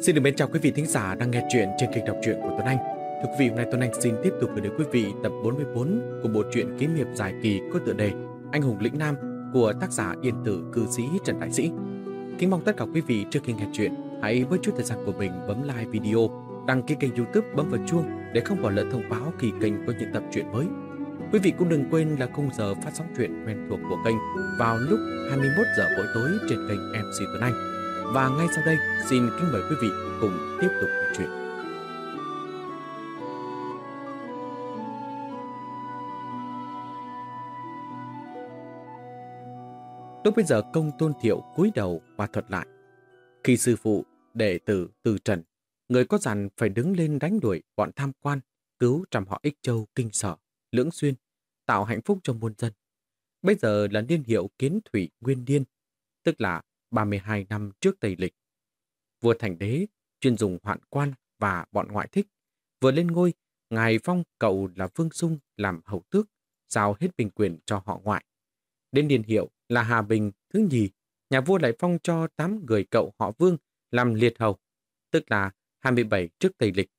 Xin được mến chào quý vị thính giả đang nghe chuyện trên kênh đọc truyện của Tuấn Anh. Thưa quý vị, hôm nay Tuấn Anh xin tiếp tục gửi đến quý vị tập 44 của bộ truyện kiếm hiệp dài kỳ có tựa đề Anh hùng lĩnh nam của tác giả yên tử cư sĩ Trần Đại Sĩ. Kính mong tất cả quý vị trước khi nghe chuyện hãy với chút thời gian của mình bấm like video, đăng ký kênh youtube bấm vào chuông để không bỏ lỡ thông báo khi kênh có những tập truyện mới. Quý vị cũng đừng quên là khung giờ phát sóng truyện quen thuộc của kênh vào lúc 21 giờ mỗi tối trên kênh MC Tuấn Anh. Và ngay sau đây, xin kính mời quý vị cùng tiếp tục câu chuyện. Lúc bây giờ công tôn thiệu cúi đầu và thuật lại. Khi sư phụ, đệ tử từ trần, người có dặn phải đứng lên đánh đuổi bọn tham quan, cứu trăm họ ích châu kinh sở, lưỡng xuyên, tạo hạnh phúc cho muôn dân. Bây giờ là niên hiệu kiến thủy nguyên điên, tức là 32 năm trước Tây Lịch. Vua Thành Đế chuyên dùng hoạn quan và bọn ngoại thích. Vừa lên ngôi, Ngài Phong cậu là Vương Sung làm hậu tước, giao hết bình quyền cho họ ngoại. Đến điền hiệu là Hà Bình thứ nhì, nhà vua lại phong cho 8 người cậu họ Vương làm liệt hầu, tức là 27 trước Tây Lịch.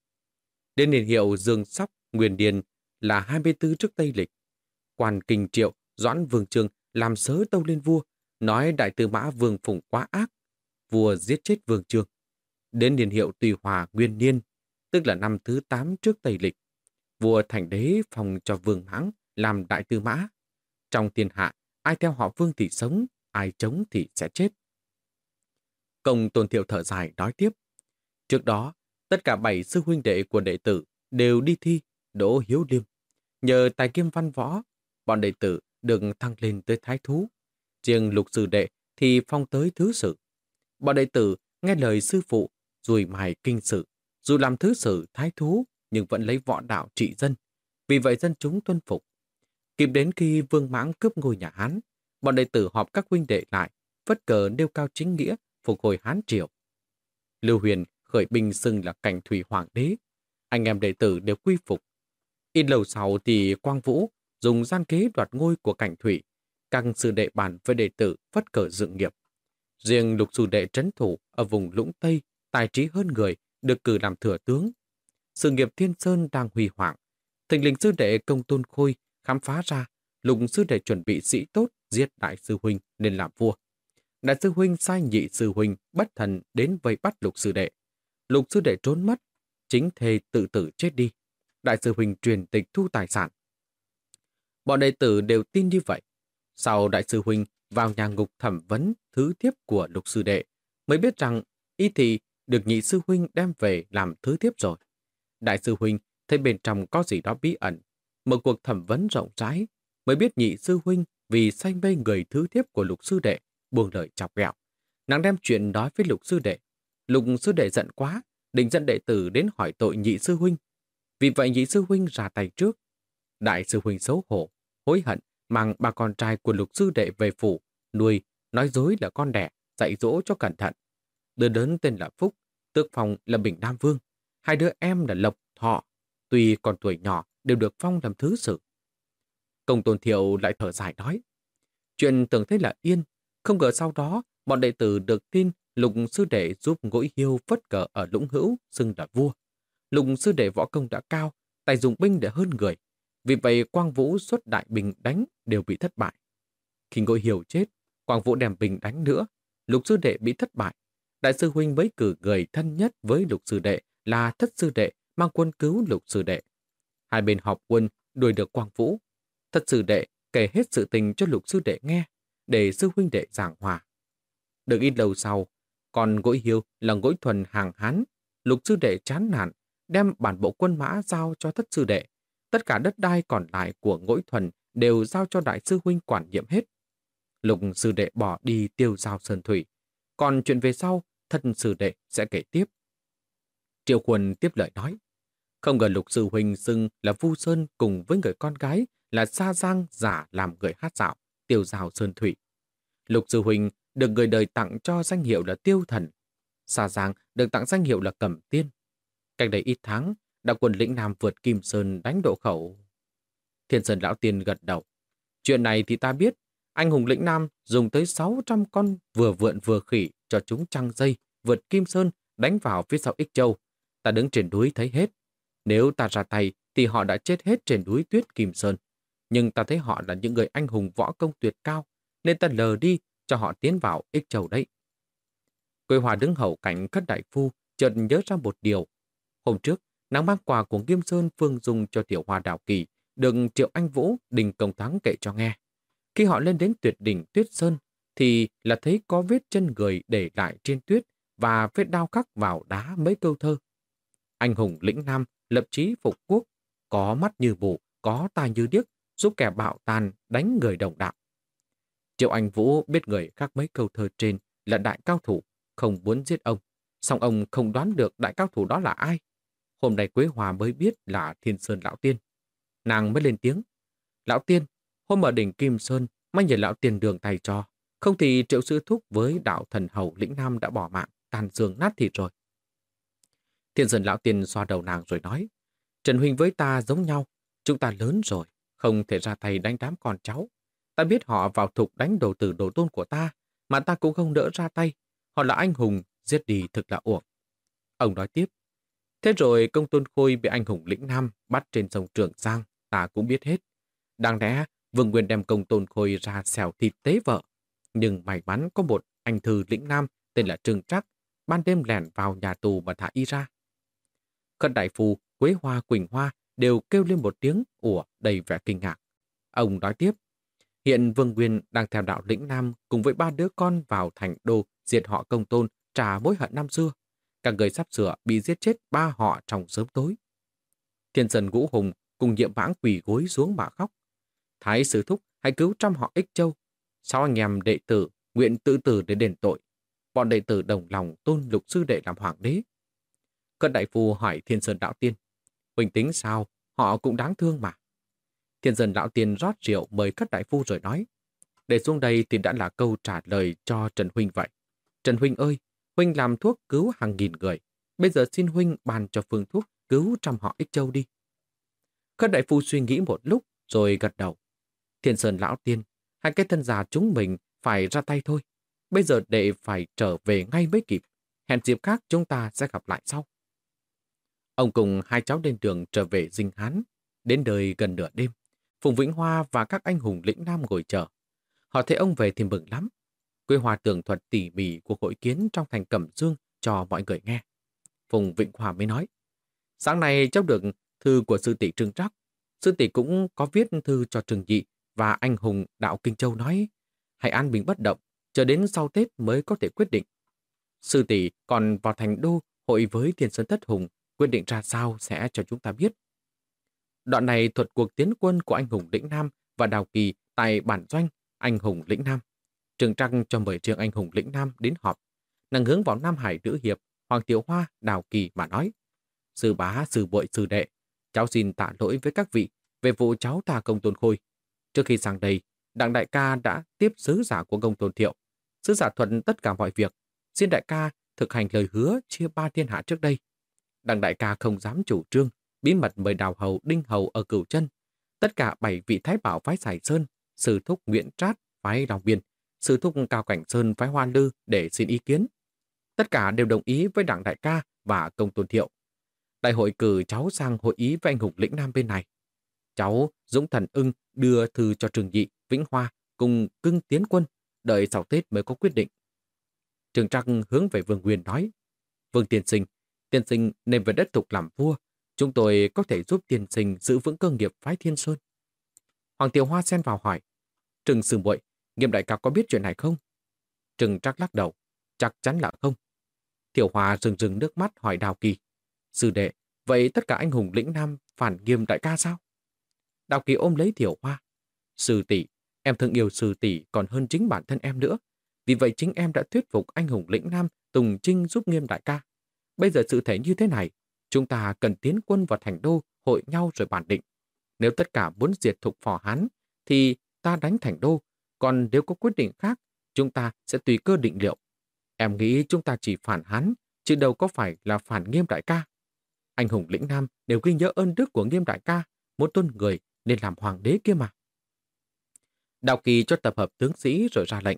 Đến điền hiệu Dương Sóc, Nguyên Điền là 24 trước Tây Lịch. Quan Kinh Triệu, Doãn Vương Trường làm sớ tâu lên vua, nói đại tư mã Vương Phùng quá ác, vua giết chết Vương Trương. Đến niên hiệu Tùy Hòa Nguyên Niên, tức là năm thứ 8 trước Tây Lịch, vua thành đế phòng cho Vương Hãng làm đại tư mã. Trong thiên hạ, ai theo họ Vương thì sống, ai chống thì sẽ chết. Công Tôn Thiệu thở dài nói tiếp. Trước đó, tất cả bảy sư huynh đệ của đệ tử đều đi thi, đỗ hiếu liêm. Nhờ tài kiêm văn võ, bọn đệ tử được thăng lên tới thái thú. Riêng lục sư đệ thì phong tới thứ sự. Bọn đệ tử nghe lời sư phụ, rồi mài kinh sự, dù làm thứ sự thái thú, nhưng vẫn lấy võ đạo trị dân. Vì vậy dân chúng tuân phục. Kịp đến khi vương mãng cướp ngôi nhà Hán, bọn đệ tử họp các huynh đệ lại, phất cờ nêu cao chính nghĩa, phục hồi Hán triều. Lưu Huyền khởi binh xưng là cảnh thủy hoàng đế. Anh em đệ tử đều quy phục. Ít lâu sau thì Quang Vũ dùng gian kế đoạt ngôi của cảnh thủy, các sư đệ bản với đệ tử phất cờ dựng nghiệp. Riêng lục sư đệ trấn thủ ở vùng Lũng Tây, tài trí hơn người, được cử làm thừa tướng. Sự nghiệp Thiên Sơn đang huy hoàng. Thình linh sư đệ công tôn khôi khám phá ra lục sư đệ chuẩn bị sĩ tốt giết đại sư huynh nên làm vua. Đại sư huynh sai nhị sư huynh bất thần đến vây bắt lục sư đệ. Lục sư đệ trốn mất, chính thề tự tử chết đi. Đại sư huynh truyền tịch thu tài sản. Bọn đệ tử đều tin như vậy. Sau đại sư huynh vào nhà ngục thẩm vấn thứ thiếp của lục sư đệ, mới biết rằng y thị được nhị sư huynh đem về làm thứ thiếp rồi. Đại sư huynh thấy bên trong có gì đó bí ẩn, một cuộc thẩm vấn rộng rãi, mới biết nhị sư huynh vì say mê người thứ thiếp của lục sư đệ, buông lời chọc ghẹo. Nàng đem chuyện nói với lục sư đệ. Lục sư đệ giận quá, định dẫn đệ tử đến hỏi tội nhị sư huynh. Vì vậy nhị sư huynh ra tay trước. Đại sư huynh xấu hổ, hối hận, mang ba con trai của lục sư đệ về phủ, nuôi, nói dối là con đẻ, dạy dỗ cho cẩn thận. Đứa lớn tên là Phúc, tước phòng là Bình Nam Vương. Hai đứa em là Lộc, Thọ, tuy còn tuổi nhỏ đều được phong làm thứ sử. Công tôn thiệu lại thở dài nói, chuyện tưởng thế là yên, không ngờ sau đó bọn đệ tử được tin lục sư đệ giúp gỗi hiêu phất cờ ở lũng hữu, xưng là vua. Lục sư đệ võ công đã cao, tài dùng binh để hơn người, vì vậy Quang Vũ xuất đại bình đánh đều bị thất bại. Khi ngôi hiểu chết, Quang Vũ đem bình đánh nữa, lục sư đệ bị thất bại. Đại sư Huynh mới cử người thân nhất với lục sư đệ là thất sư đệ mang quân cứu lục sư đệ. Hai bên họp quân đuổi được Quang Vũ. Thất sư đệ kể hết sự tình cho lục sư đệ nghe, để sư huynh đệ giảng hòa. Được ít lâu sau, còn gỗi hiếu là gỗi thuần hàng hán, lục sư đệ chán nản, đem bản bộ quân mã giao cho thất sư đệ, Tất cả đất đai còn lại của ngỗi thuần đều giao cho đại sư huynh quản nhiệm hết. Lục sư đệ bỏ đi tiêu giao sơn thủy. Còn chuyện về sau, thân sư đệ sẽ kể tiếp. Triệu Quân tiếp lời nói. Không ngờ lục sư huynh xưng là Vu Sơn cùng với người con gái là Sa Giang giả làm người hát dạo, tiêu giao sơn thủy. Lục sư huynh được người đời tặng cho danh hiệu là tiêu thần. Sa Giang được tặng danh hiệu là cẩm tiên. Cách đây ít tháng, đã quân lĩnh Nam vượt Kim Sơn đánh độ khẩu. Thiên Sơn Lão Tiên gật đầu. Chuyện này thì ta biết, anh hùng lĩnh Nam dùng tới 600 con vừa vượn vừa khỉ cho chúng trăng dây, vượt Kim Sơn đánh vào phía sau Ích Châu. Ta đứng trên núi thấy hết. Nếu ta ra tay thì họ đã chết hết trên núi tuyết Kim Sơn. Nhưng ta thấy họ là những người anh hùng võ công tuyệt cao, nên ta lờ đi cho họ tiến vào Ích Châu đấy. Quê Hòa đứng hậu cảnh khất đại phu, chợt nhớ ra một điều. Hôm trước, nàng mang quà của Nghiêm Sơn Phương dùng cho tiểu hoa đảo kỳ, đừng Triệu Anh Vũ đình công thắng kể cho nghe. Khi họ lên đến tuyệt đỉnh Tuyết Sơn, thì là thấy có vết chân người để lại trên tuyết và vết đao khắc vào đá mấy câu thơ. Anh hùng lĩnh nam, lập chí phục quốc, có mắt như vụ, có tai như điếc, giúp kẻ bạo tàn đánh người đồng đạo. Triệu Anh Vũ biết người khác mấy câu thơ trên là đại cao thủ, không muốn giết ông. Song ông không đoán được đại cao thủ đó là ai. Hôm nay Quế Hòa mới biết là Thiên Sơn Lão Tiên. Nàng mới lên tiếng. Lão Tiên, hôm ở đỉnh Kim Sơn, may nhờ Lão Tiên đường tay cho. Không thì triệu sư thúc với đạo thần hầu lĩnh nam đã bỏ mạng, tàn xương nát thịt rồi. Thiên Sơn Lão Tiên xoa đầu nàng rồi nói. Trần Huynh với ta giống nhau, chúng ta lớn rồi, không thể ra tay đánh đám con cháu. Ta biết họ vào thục đánh đồ tử đồ tôn của ta, mà ta cũng không đỡ ra tay. Họ là anh hùng, giết đi thực là uổng. Ông nói tiếp, thế rồi công tôn khôi bị anh hùng lĩnh nam bắt trên sông Trường Giang, ta cũng biết hết. Đáng lẽ, Vương Nguyên đem công tôn khôi ra xẻo thịt tế vợ. Nhưng may mắn có một anh thư lĩnh nam tên là Trương Trắc, ban đêm lẻn vào nhà tù và thả y ra. Khất đại phu, Quế Hoa, Quỳnh Hoa đều kêu lên một tiếng ủa đầy vẻ kinh ngạc. Ông nói tiếp, hiện Vương Nguyên đang theo đạo lĩnh Nam cùng với ba đứa con vào thành đô diệt họ công tôn trả mối hận năm xưa. Cả người sắp sửa bị giết chết ba họ trong sớm tối. Thiên Sơn Ngũ Hùng cùng nhiệm vãng quỳ gối xuống mà khóc. Thái sư thúc hãy cứu trăm họ ích châu. Sao anh em đệ tử nguyện tự tử để đền tội. Bọn đệ tử đồng lòng tôn lục sư đệ làm hoàng đế. Cận đại phu hỏi Thiên Sơn Đạo Tiên. Huỳnh tính sao? Họ cũng đáng thương mà. Thiên Sơn Đạo Tiên rót rượu mời các đại phu rồi nói. Để xuống đây thì đã là câu trả lời cho Trần Huynh vậy. Trần Huynh ơi, Huynh làm thuốc cứu hàng nghìn người. Bây giờ xin Huynh bàn cho phương thuốc cứu trăm họ ích châu đi. Khất đại phu suy nghĩ một lúc rồi gật đầu. Thiên Sơn Lão Tiên, hai cái thân già chúng mình phải ra tay thôi. Bây giờ đệ phải trở về ngay mới kịp. Hẹn dịp khác chúng ta sẽ gặp lại sau. Ông cùng hai cháu lên đường trở về Dinh Hán. Đến đời gần nửa đêm, Phùng Vĩnh Hoa và các anh hùng lĩnh Nam ngồi chờ. Họ thấy ông về thì mừng lắm quy hòa tường thuật tỉ mỉ cuộc hội kiến trong thành Cẩm Dương cho mọi người nghe. Phùng Vịnh Hòa mới nói, sáng nay cháu được thư của sư tỷ Trương Trắc. Sư tỷ cũng có viết thư cho Trừng Dị và anh hùng Đạo Kinh Châu nói, hãy an bình bất động, chờ đến sau Tết mới có thể quyết định. Sư tỷ còn vào thành đô hội với Thiên Sơn Thất Hùng quyết định ra sao sẽ cho chúng ta biết. Đoạn này thuật cuộc tiến quân của anh hùng lĩnh Nam và Đào Kỳ tại bản doanh anh hùng lĩnh Nam. Trường Trăng cho mời trường anh hùng lĩnh Nam đến họp. Nàng hướng vào Nam Hải Nữ Hiệp, Hoàng Tiểu Hoa, Đào Kỳ mà nói. Sư bá, sư bội, sư đệ, cháu xin tạ lỗi với các vị về vụ cháu ta công tôn khôi. Trước khi sang đây, Đặng Đại ca đã tiếp sứ giả của công tôn thiệu. Sứ giả thuận tất cả mọi việc. Xin đại ca thực hành lời hứa chia ba thiên hạ trước đây. Đặng đại ca không dám chủ trương, bí mật mời đào hầu đinh hầu ở cửu chân. Tất cả bảy vị thái bảo phái Sài Sơn, sư thúc Nguyễn Trát phái Long Biên, sư thúc Cao Cảnh Sơn phái Hoa Lư để xin ý kiến. Tất cả đều đồng ý với đảng đại ca và công tôn thiệu. Đại hội cử cháu sang hội ý với anh hùng lĩnh Nam bên này. Cháu Dũng Thần ưng đưa thư cho Trường nhị Vĩnh Hoa cùng cưng tiến quân, đợi sau Tết mới có quyết định. Trường Trăng hướng về Vương Nguyên nói, Vương Tiên Sinh, Tiên sinh nên về đất tục làm vua, chúng tôi có thể giúp tiên sinh giữ vững cơ nghiệp phái thiên sơn. Hoàng Tiểu Hoa xen vào hỏi, Trừng sư muội, nghiêm đại ca có biết chuyện này không? Trừng trắc lắc đầu, chắc chắn là không. Tiểu Hoa rừng rừng nước mắt hỏi Đào Kỳ, sư đệ, vậy tất cả anh hùng lĩnh nam phản nghiêm đại ca sao? Đào Kỳ ôm lấy Tiểu Hoa, sư tỷ, em thương yêu sư tỷ còn hơn chính bản thân em nữa. Vì vậy chính em đã thuyết phục anh hùng lĩnh nam Tùng Trinh giúp nghiêm đại ca. Bây giờ sự thể như thế này, chúng ta cần tiến quân vào thành đô, hội nhau rồi bản định. Nếu tất cả muốn diệt thục phò Hán, thì ta đánh thành đô. Còn nếu có quyết định khác, chúng ta sẽ tùy cơ định liệu. Em nghĩ chúng ta chỉ phản hắn chứ đâu có phải là phản nghiêm đại ca. Anh hùng lĩnh Nam đều ghi nhớ ơn đức của nghiêm đại ca, muốn tôn người nên làm hoàng đế kia mà. Đạo kỳ cho tập hợp tướng sĩ rồi ra lệnh.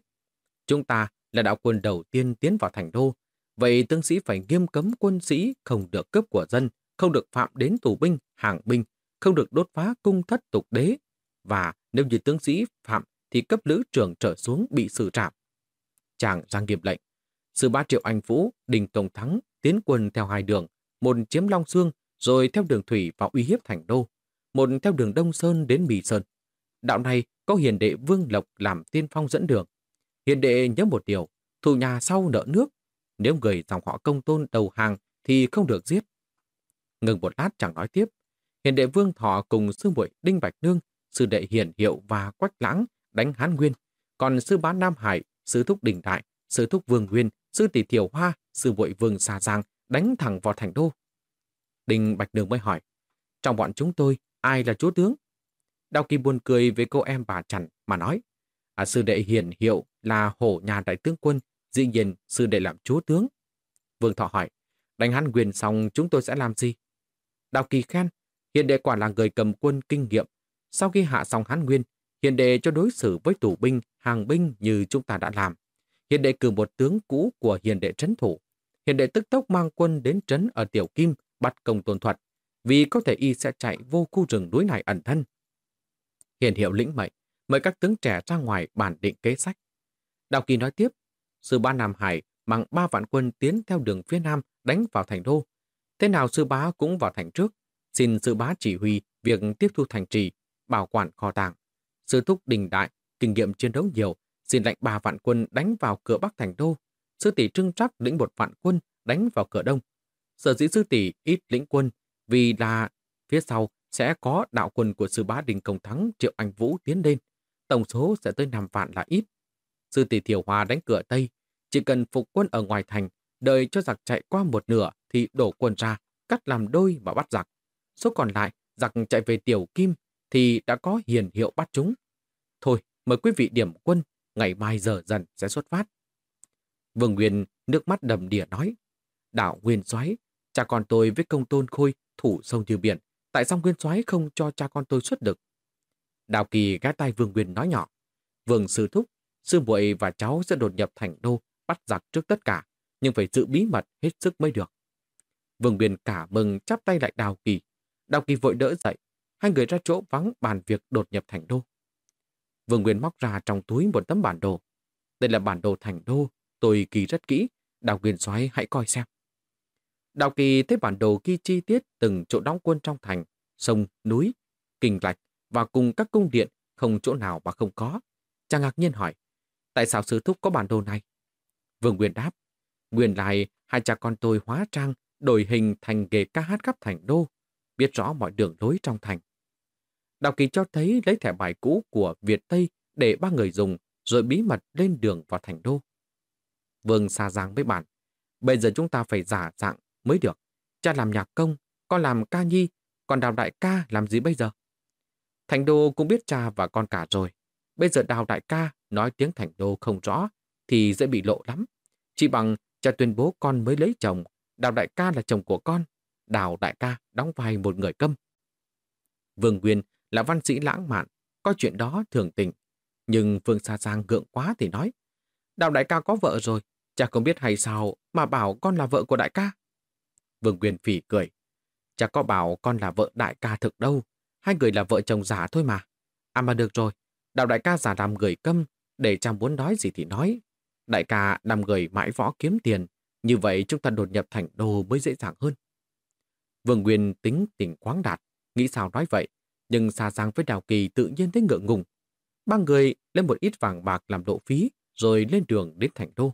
Chúng ta là đạo quân đầu tiên tiến vào thành đô, Vậy tướng sĩ phải nghiêm cấm quân sĩ không được cướp của dân, không được phạm đến tù binh, hàng binh, không được đốt phá cung thất tục đế. Và nếu như tướng sĩ phạm thì cấp lữ trưởng trở xuống bị xử trảm. Chàng ra nghiệp lệnh. Sư ba triệu anh Vũ, Đình Công Thắng tiến quân theo hai đường, một chiếm Long Xương, rồi theo đường thủy vào uy hiếp thành đô, một theo đường Đông Sơn đến Bì Sơn. Đạo này có hiền đệ Vương Lộc làm tiên phong dẫn đường. Hiền đệ nhớ một điều, thù nhà sau nợ nước. Nếu người dòng họ công tôn đầu hàng thì không được giết. Ngừng một lát chẳng nói tiếp. Hiền đệ Vương Thọ cùng sư muội Đinh Bạch Nương, sư đệ Hiền Hiệu và Quách Lãng đánh Hán Nguyên. Còn sư bá Nam Hải, sư thúc Đình Đại, sư thúc Vương Nguyên, sư tỷ Thiểu Hoa, sư vội Vương Sa Giang đánh thẳng vào thành đô. đình Bạch đường mới hỏi, trong bọn chúng tôi, ai là chúa tướng? Đào Kỳ buồn cười với cô em bà Trần mà nói, à, sư đệ hiền hiệu là hổ nhà đại tướng quân, dĩ nhiên sư đệ làm chúa tướng. Vương Thọ hỏi, đánh hắn quyền xong chúng tôi sẽ làm gì? Đào Kỳ khen, hiền đệ quả là người cầm quân kinh nghiệm. Sau khi hạ xong hán nguyên, hiền đệ cho đối xử với tù binh, hàng binh như chúng ta đã làm. Hiền đệ cử một tướng cũ của hiền đệ trấn thủ. Hiền đệ tức tốc mang quân đến trấn ở Tiểu Kim, bắt công tôn thuật, vì có thể y sẽ chạy vô khu rừng núi này ẩn thân. Hiền hiệu lĩnh mệnh, mời các tướng trẻ ra ngoài bản định kế sách. Đào Kỳ nói tiếp, sư ba Nam Hải mang ba vạn quân tiến theo đường phía Nam đánh vào thành đô. Thế nào sư bá cũng vào thành trước, xin sư bá chỉ huy việc tiếp thu thành trì, bảo quản kho tàng. Sư thúc đình đại, kinh nghiệm chiến đấu nhiều, xin lệnh ba vạn quân đánh vào cửa Bắc thành đô. Sư tỷ trưng trắc lĩnh một vạn quân đánh vào cửa Đông. Sở dĩ sư tỷ ít lĩnh quân vì là phía sau sẽ có đạo quân của sư bá Đình Công Thắng Triệu Anh Vũ tiến lên. Tổng số sẽ tới 5 vạn là ít. Sư tỷ Thiểu Hòa đánh cửa Tây. Chỉ cần phục quân ở ngoài thành, đợi cho giặc chạy qua một nửa thì đổ quân ra, cắt làm đôi và bắt giặc. Số còn lại, giặc chạy về Tiểu Kim thì đã có hiền hiệu bắt chúng. Thôi, mời quý vị điểm quân, ngày mai giờ dần sẽ xuất phát. Vương Nguyên nước mắt đầm đìa nói, đảo Nguyên xoáy, cha con tôi với công tôn khôi thủ sông như biển, tại sao Nguyên soái không cho cha con tôi xuất được? Đào Kỳ ghé tay Vương Nguyên nói nhỏ, Vương sư thúc, sư muội và cháu sẽ đột nhập thành đô, bắt giặc trước tất cả, nhưng phải giữ bí mật hết sức mới được. Vương Nguyên cả mừng chắp tay lại Đào Kỳ. Đào Kỳ vội đỡ dậy, hai người ra chỗ vắng bàn việc đột nhập thành đô. Vương Nguyên móc ra trong túi một tấm bản đồ. Đây là bản đồ thành đô, tôi kỳ rất kỹ, Đào Nguyên soái hãy coi xem. Đào Kỳ thấy bản đồ ghi chi tiết từng chỗ đóng quân trong thành, sông, núi, kinh lạch và cùng các cung điện không chỗ nào mà không có. Chàng ngạc nhiên hỏi, tại sao sứ thúc có bản đồ này? Vương Nguyên đáp, nguyên lại hai cha con tôi hóa trang, đổi hình thành nghề ca hát khắp thành đô, biết rõ mọi đường lối trong thành. Đào Kỳ cho thấy lấy thẻ bài cũ của Việt Tây để ba người dùng, rồi bí mật lên đường vào thành đô. Vương xa giang với bạn, bây giờ chúng ta phải giả dạng mới được. Cha làm nhạc công, con làm ca nhi, còn đào đại ca làm gì bây giờ? Thành đô cũng biết cha và con cả rồi. Bây giờ đào đại ca nói tiếng thành đô không rõ thì dễ bị lộ lắm. Chỉ bằng cha tuyên bố con mới lấy chồng, đào đại ca là chồng của con, đào đại ca đóng vai một người câm. Vương Nguyên là văn sĩ lãng mạn, có chuyện đó thường tình. Nhưng Vương Sa Giang gượng quá thì nói, đào đại ca có vợ rồi, cha không biết hay sao mà bảo con là vợ của đại ca. Vương Quyền phỉ cười. Cha có bảo con là vợ đại ca thực đâu. Hai người là vợ chồng giả thôi mà. À mà được rồi. Đạo đại ca giả làm người câm. Để cha muốn nói gì thì nói. Đại ca làm người mãi võ kiếm tiền. Như vậy chúng ta đột nhập thành đô mới dễ dàng hơn. Vương Nguyên tính tình quáng đạt. Nghĩ sao nói vậy. Nhưng xa giang với Đào Kỳ tự nhiên thấy ngượng ngùng. Ba người lấy một ít vàng bạc làm độ phí. Rồi lên đường đến thành đô.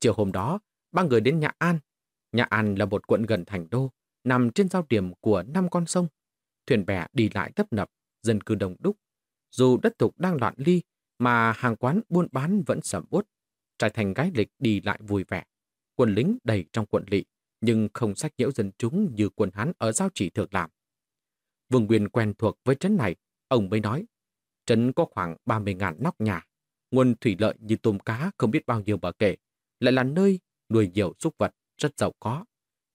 Chiều hôm đó, ba người đến nhà An Nhà An là một quận gần thành đô, nằm trên giao điểm của năm con sông. Thuyền bè đi lại tấp nập, dân cư đông đúc. Dù đất thục đang loạn ly, mà hàng quán buôn bán vẫn sầm uất. Trải thành gái lịch đi lại vui vẻ. Quân lính đầy trong quận lỵ, nhưng không sách nhiễu dân chúng như quân Hán ở giao chỉ thường làm. Vương Nguyên quen thuộc với trấn này, ông mới nói, trấn có khoảng 30.000 nóc nhà, nguồn thủy lợi như tôm cá không biết bao nhiêu bờ kể, lại là nơi nuôi nhiều súc vật rất giàu có.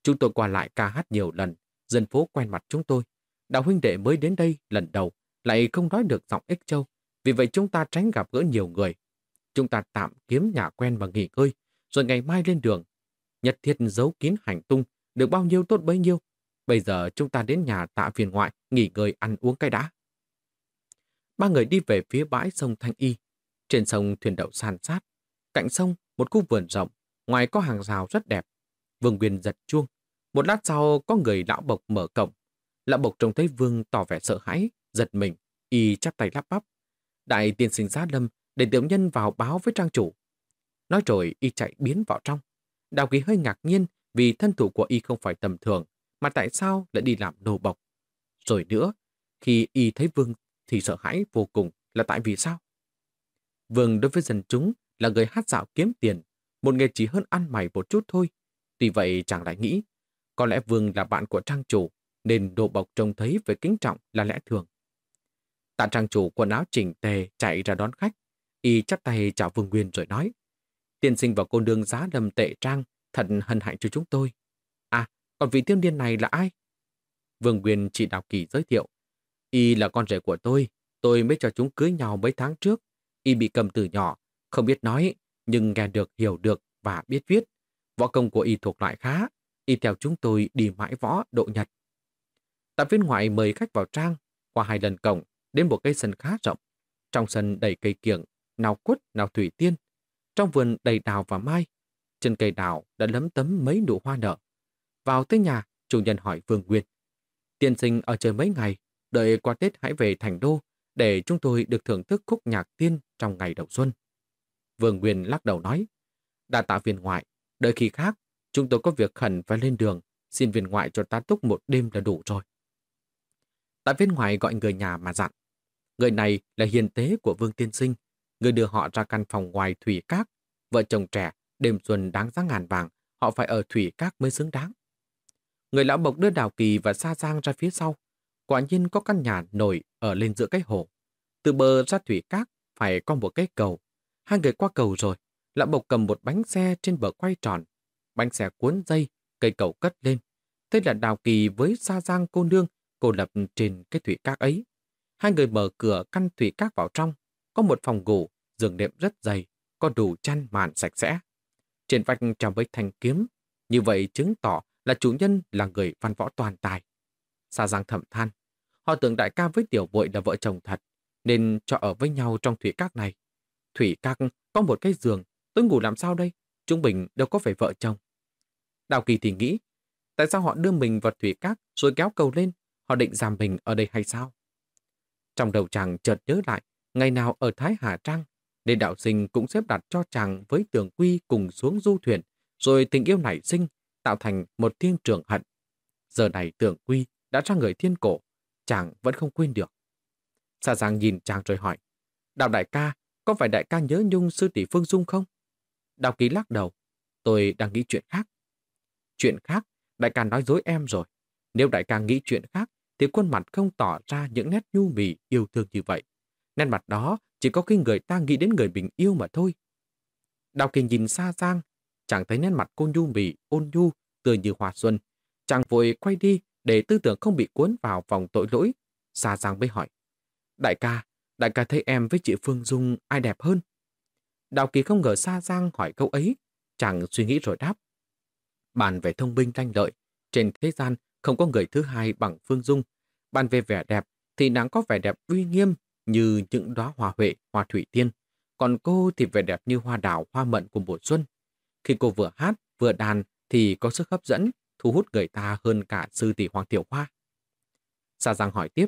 Chúng tôi qua lại ca hát nhiều lần, dân phố quen mặt chúng tôi. Đạo huynh đệ mới đến đây lần đầu, lại không nói được giọng ích châu. Vì vậy chúng ta tránh gặp gỡ nhiều người. Chúng ta tạm kiếm nhà quen và nghỉ ngơi, rồi ngày mai lên đường. nhật thiết giấu kín hành tung, được bao nhiêu tốt bấy nhiêu. Bây giờ chúng ta đến nhà tạ viên ngoại, nghỉ ngơi ăn uống cái đã. Ba người đi về phía bãi sông Thanh Y. Trên sông thuyền đậu san sát. Cạnh sông, một khu vườn rộng, ngoài có hàng rào rất đẹp. Vương Nguyên giật chuông. Một lát sau có người lão bộc mở cổng. Lão bộc trông thấy Vương tỏ vẻ sợ hãi, giật mình, y chắp tay lắp bắp. Đại tiên sinh giá lâm để tiểu nhân vào báo với trang chủ. Nói rồi y chạy biến vào trong. Đào ký hơi ngạc nhiên vì thân thủ của y không phải tầm thường, mà tại sao lại đi làm nô bọc Rồi nữa, khi y thấy Vương thì sợ hãi vô cùng là tại vì sao? Vương đối với dân chúng là người hát dạo kiếm tiền, một nghề chỉ hơn ăn mày một chút thôi. Tuy vậy chàng lại nghĩ, có lẽ Vương là bạn của trang chủ, nên đồ bọc trông thấy về kính trọng là lẽ thường. Tạ trang chủ quần áo chỉnh tề chạy ra đón khách, y chắp tay chào Vương Nguyên rồi nói, tiên sinh và cô nương giá đầm tệ trang, thật hân hạnh cho chúng tôi. Còn vị tiên niên này là ai? Vương Nguyên chỉ đào kỳ giới thiệu, y là con rể của tôi, tôi mới cho chúng cưới nhau mấy tháng trước. Y bị cầm từ nhỏ, không biết nói, nhưng nghe được, hiểu được và biết viết. Võ công của y thuộc loại khá, y theo chúng tôi đi mãi võ độ nhật. Tạp viên ngoại mời khách vào trang, qua hai lần cổng, đến một cây sân khá rộng. Trong sân đầy cây kiểng, nào quất, nào thủy tiên. Trong vườn đầy đào và mai. Trên cây đào đã lấm tấm mấy nụ hoa nở. Vào tới nhà, chủ nhân hỏi Vương Nguyên. Tiên sinh ở chơi mấy ngày, đợi qua Tết hãy về thành đô để chúng tôi được thưởng thức khúc nhạc tiên trong ngày đầu xuân. Vương Nguyên lắc đầu nói, đã tạ viên ngoại, đợi khi khác, chúng tôi có việc khẩn phải lên đường, xin viên ngoại cho ta túc một đêm là đủ rồi. Tạ viên ngoại gọi người nhà mà dặn, người này là hiền tế của Vương Tiên Sinh, người đưa họ ra căn phòng ngoài thủy các, vợ chồng trẻ, đêm xuân đáng giá ngàn vàng, họ phải ở thủy các mới xứng đáng. Người lão bộc đưa Đào Kỳ và Sa Giang ra phía sau, quả nhiên có căn nhà nổi ở lên giữa cái hồ. Từ bờ ra thủy cát phải có một cái cầu. Hai người qua cầu rồi, lão bộc cầm một bánh xe trên bờ quay tròn. Bánh xe cuốn dây, cây cầu cất lên. Thế là Đào Kỳ với Sa Giang cô nương cô lập trên cái thủy cát ấy. Hai người mở cửa căn thủy cát vào trong. Có một phòng ngủ, giường đệm rất dày, có đủ chăn màn sạch sẽ. Trên vách treo với thanh kiếm. Như vậy chứng tỏ là chủ nhân là người văn võ toàn tài. Sa Giang thầm than. Họ tưởng đại ca với tiểu bội là vợ chồng thật, nên cho ở với nhau trong thủy các này. Thủy các có một cái giường, tôi ngủ làm sao đây? Trung Bình đâu có phải vợ chồng. Đào Kỳ thì nghĩ, tại sao họ đưa mình vào thủy các rồi kéo cầu lên? Họ định giam mình ở đây hay sao? Trong đầu chàng chợt nhớ lại, ngày nào ở Thái Hà Trang, nên đạo sinh cũng xếp đặt cho chàng với tường quy cùng xuống du thuyền, rồi tình yêu nảy sinh, tạo thành một thiên trường hận. Giờ này tưởng quy đã ra người thiên cổ, chàng vẫn không quên được. Sa Giang nhìn chàng rồi hỏi, Đào đại ca, có phải đại ca nhớ nhung sư tỷ Phương Dung không? Đào ký lắc đầu, tôi đang nghĩ chuyện khác. Chuyện khác, đại ca nói dối em rồi. Nếu đại ca nghĩ chuyện khác, thì khuôn mặt không tỏ ra những nét nhu mì yêu thương như vậy. Nét mặt đó chỉ có khi người ta nghĩ đến người mình yêu mà thôi. Đào kỳ nhìn xa Giang, chàng thấy nét mặt cô nhu mì, ôn nhu, tươi như hoa xuân. Chàng vội quay đi để tư tưởng không bị cuốn vào vòng tội lỗi. Sa Giang mới hỏi. Đại ca, đại ca thấy em với chị Phương Dung ai đẹp hơn? Đào Kỳ không ngờ Sa Giang hỏi câu ấy. Chàng suy nghĩ rồi đáp. Bàn về thông minh tranh lợi, trên thế gian không có người thứ hai bằng Phương Dung. Bàn về vẻ đẹp thì nàng có vẻ đẹp uy nghiêm như những đóa hoa huệ, hoa thủy tiên. Còn cô thì vẻ đẹp như hoa đào, hoa mận của mùa xuân. Khi cô vừa hát, vừa đàn thì có sức hấp dẫn thu hút người ta hơn cả sư tỷ Hoàng Tiểu Hoa. Sa Giang hỏi tiếp,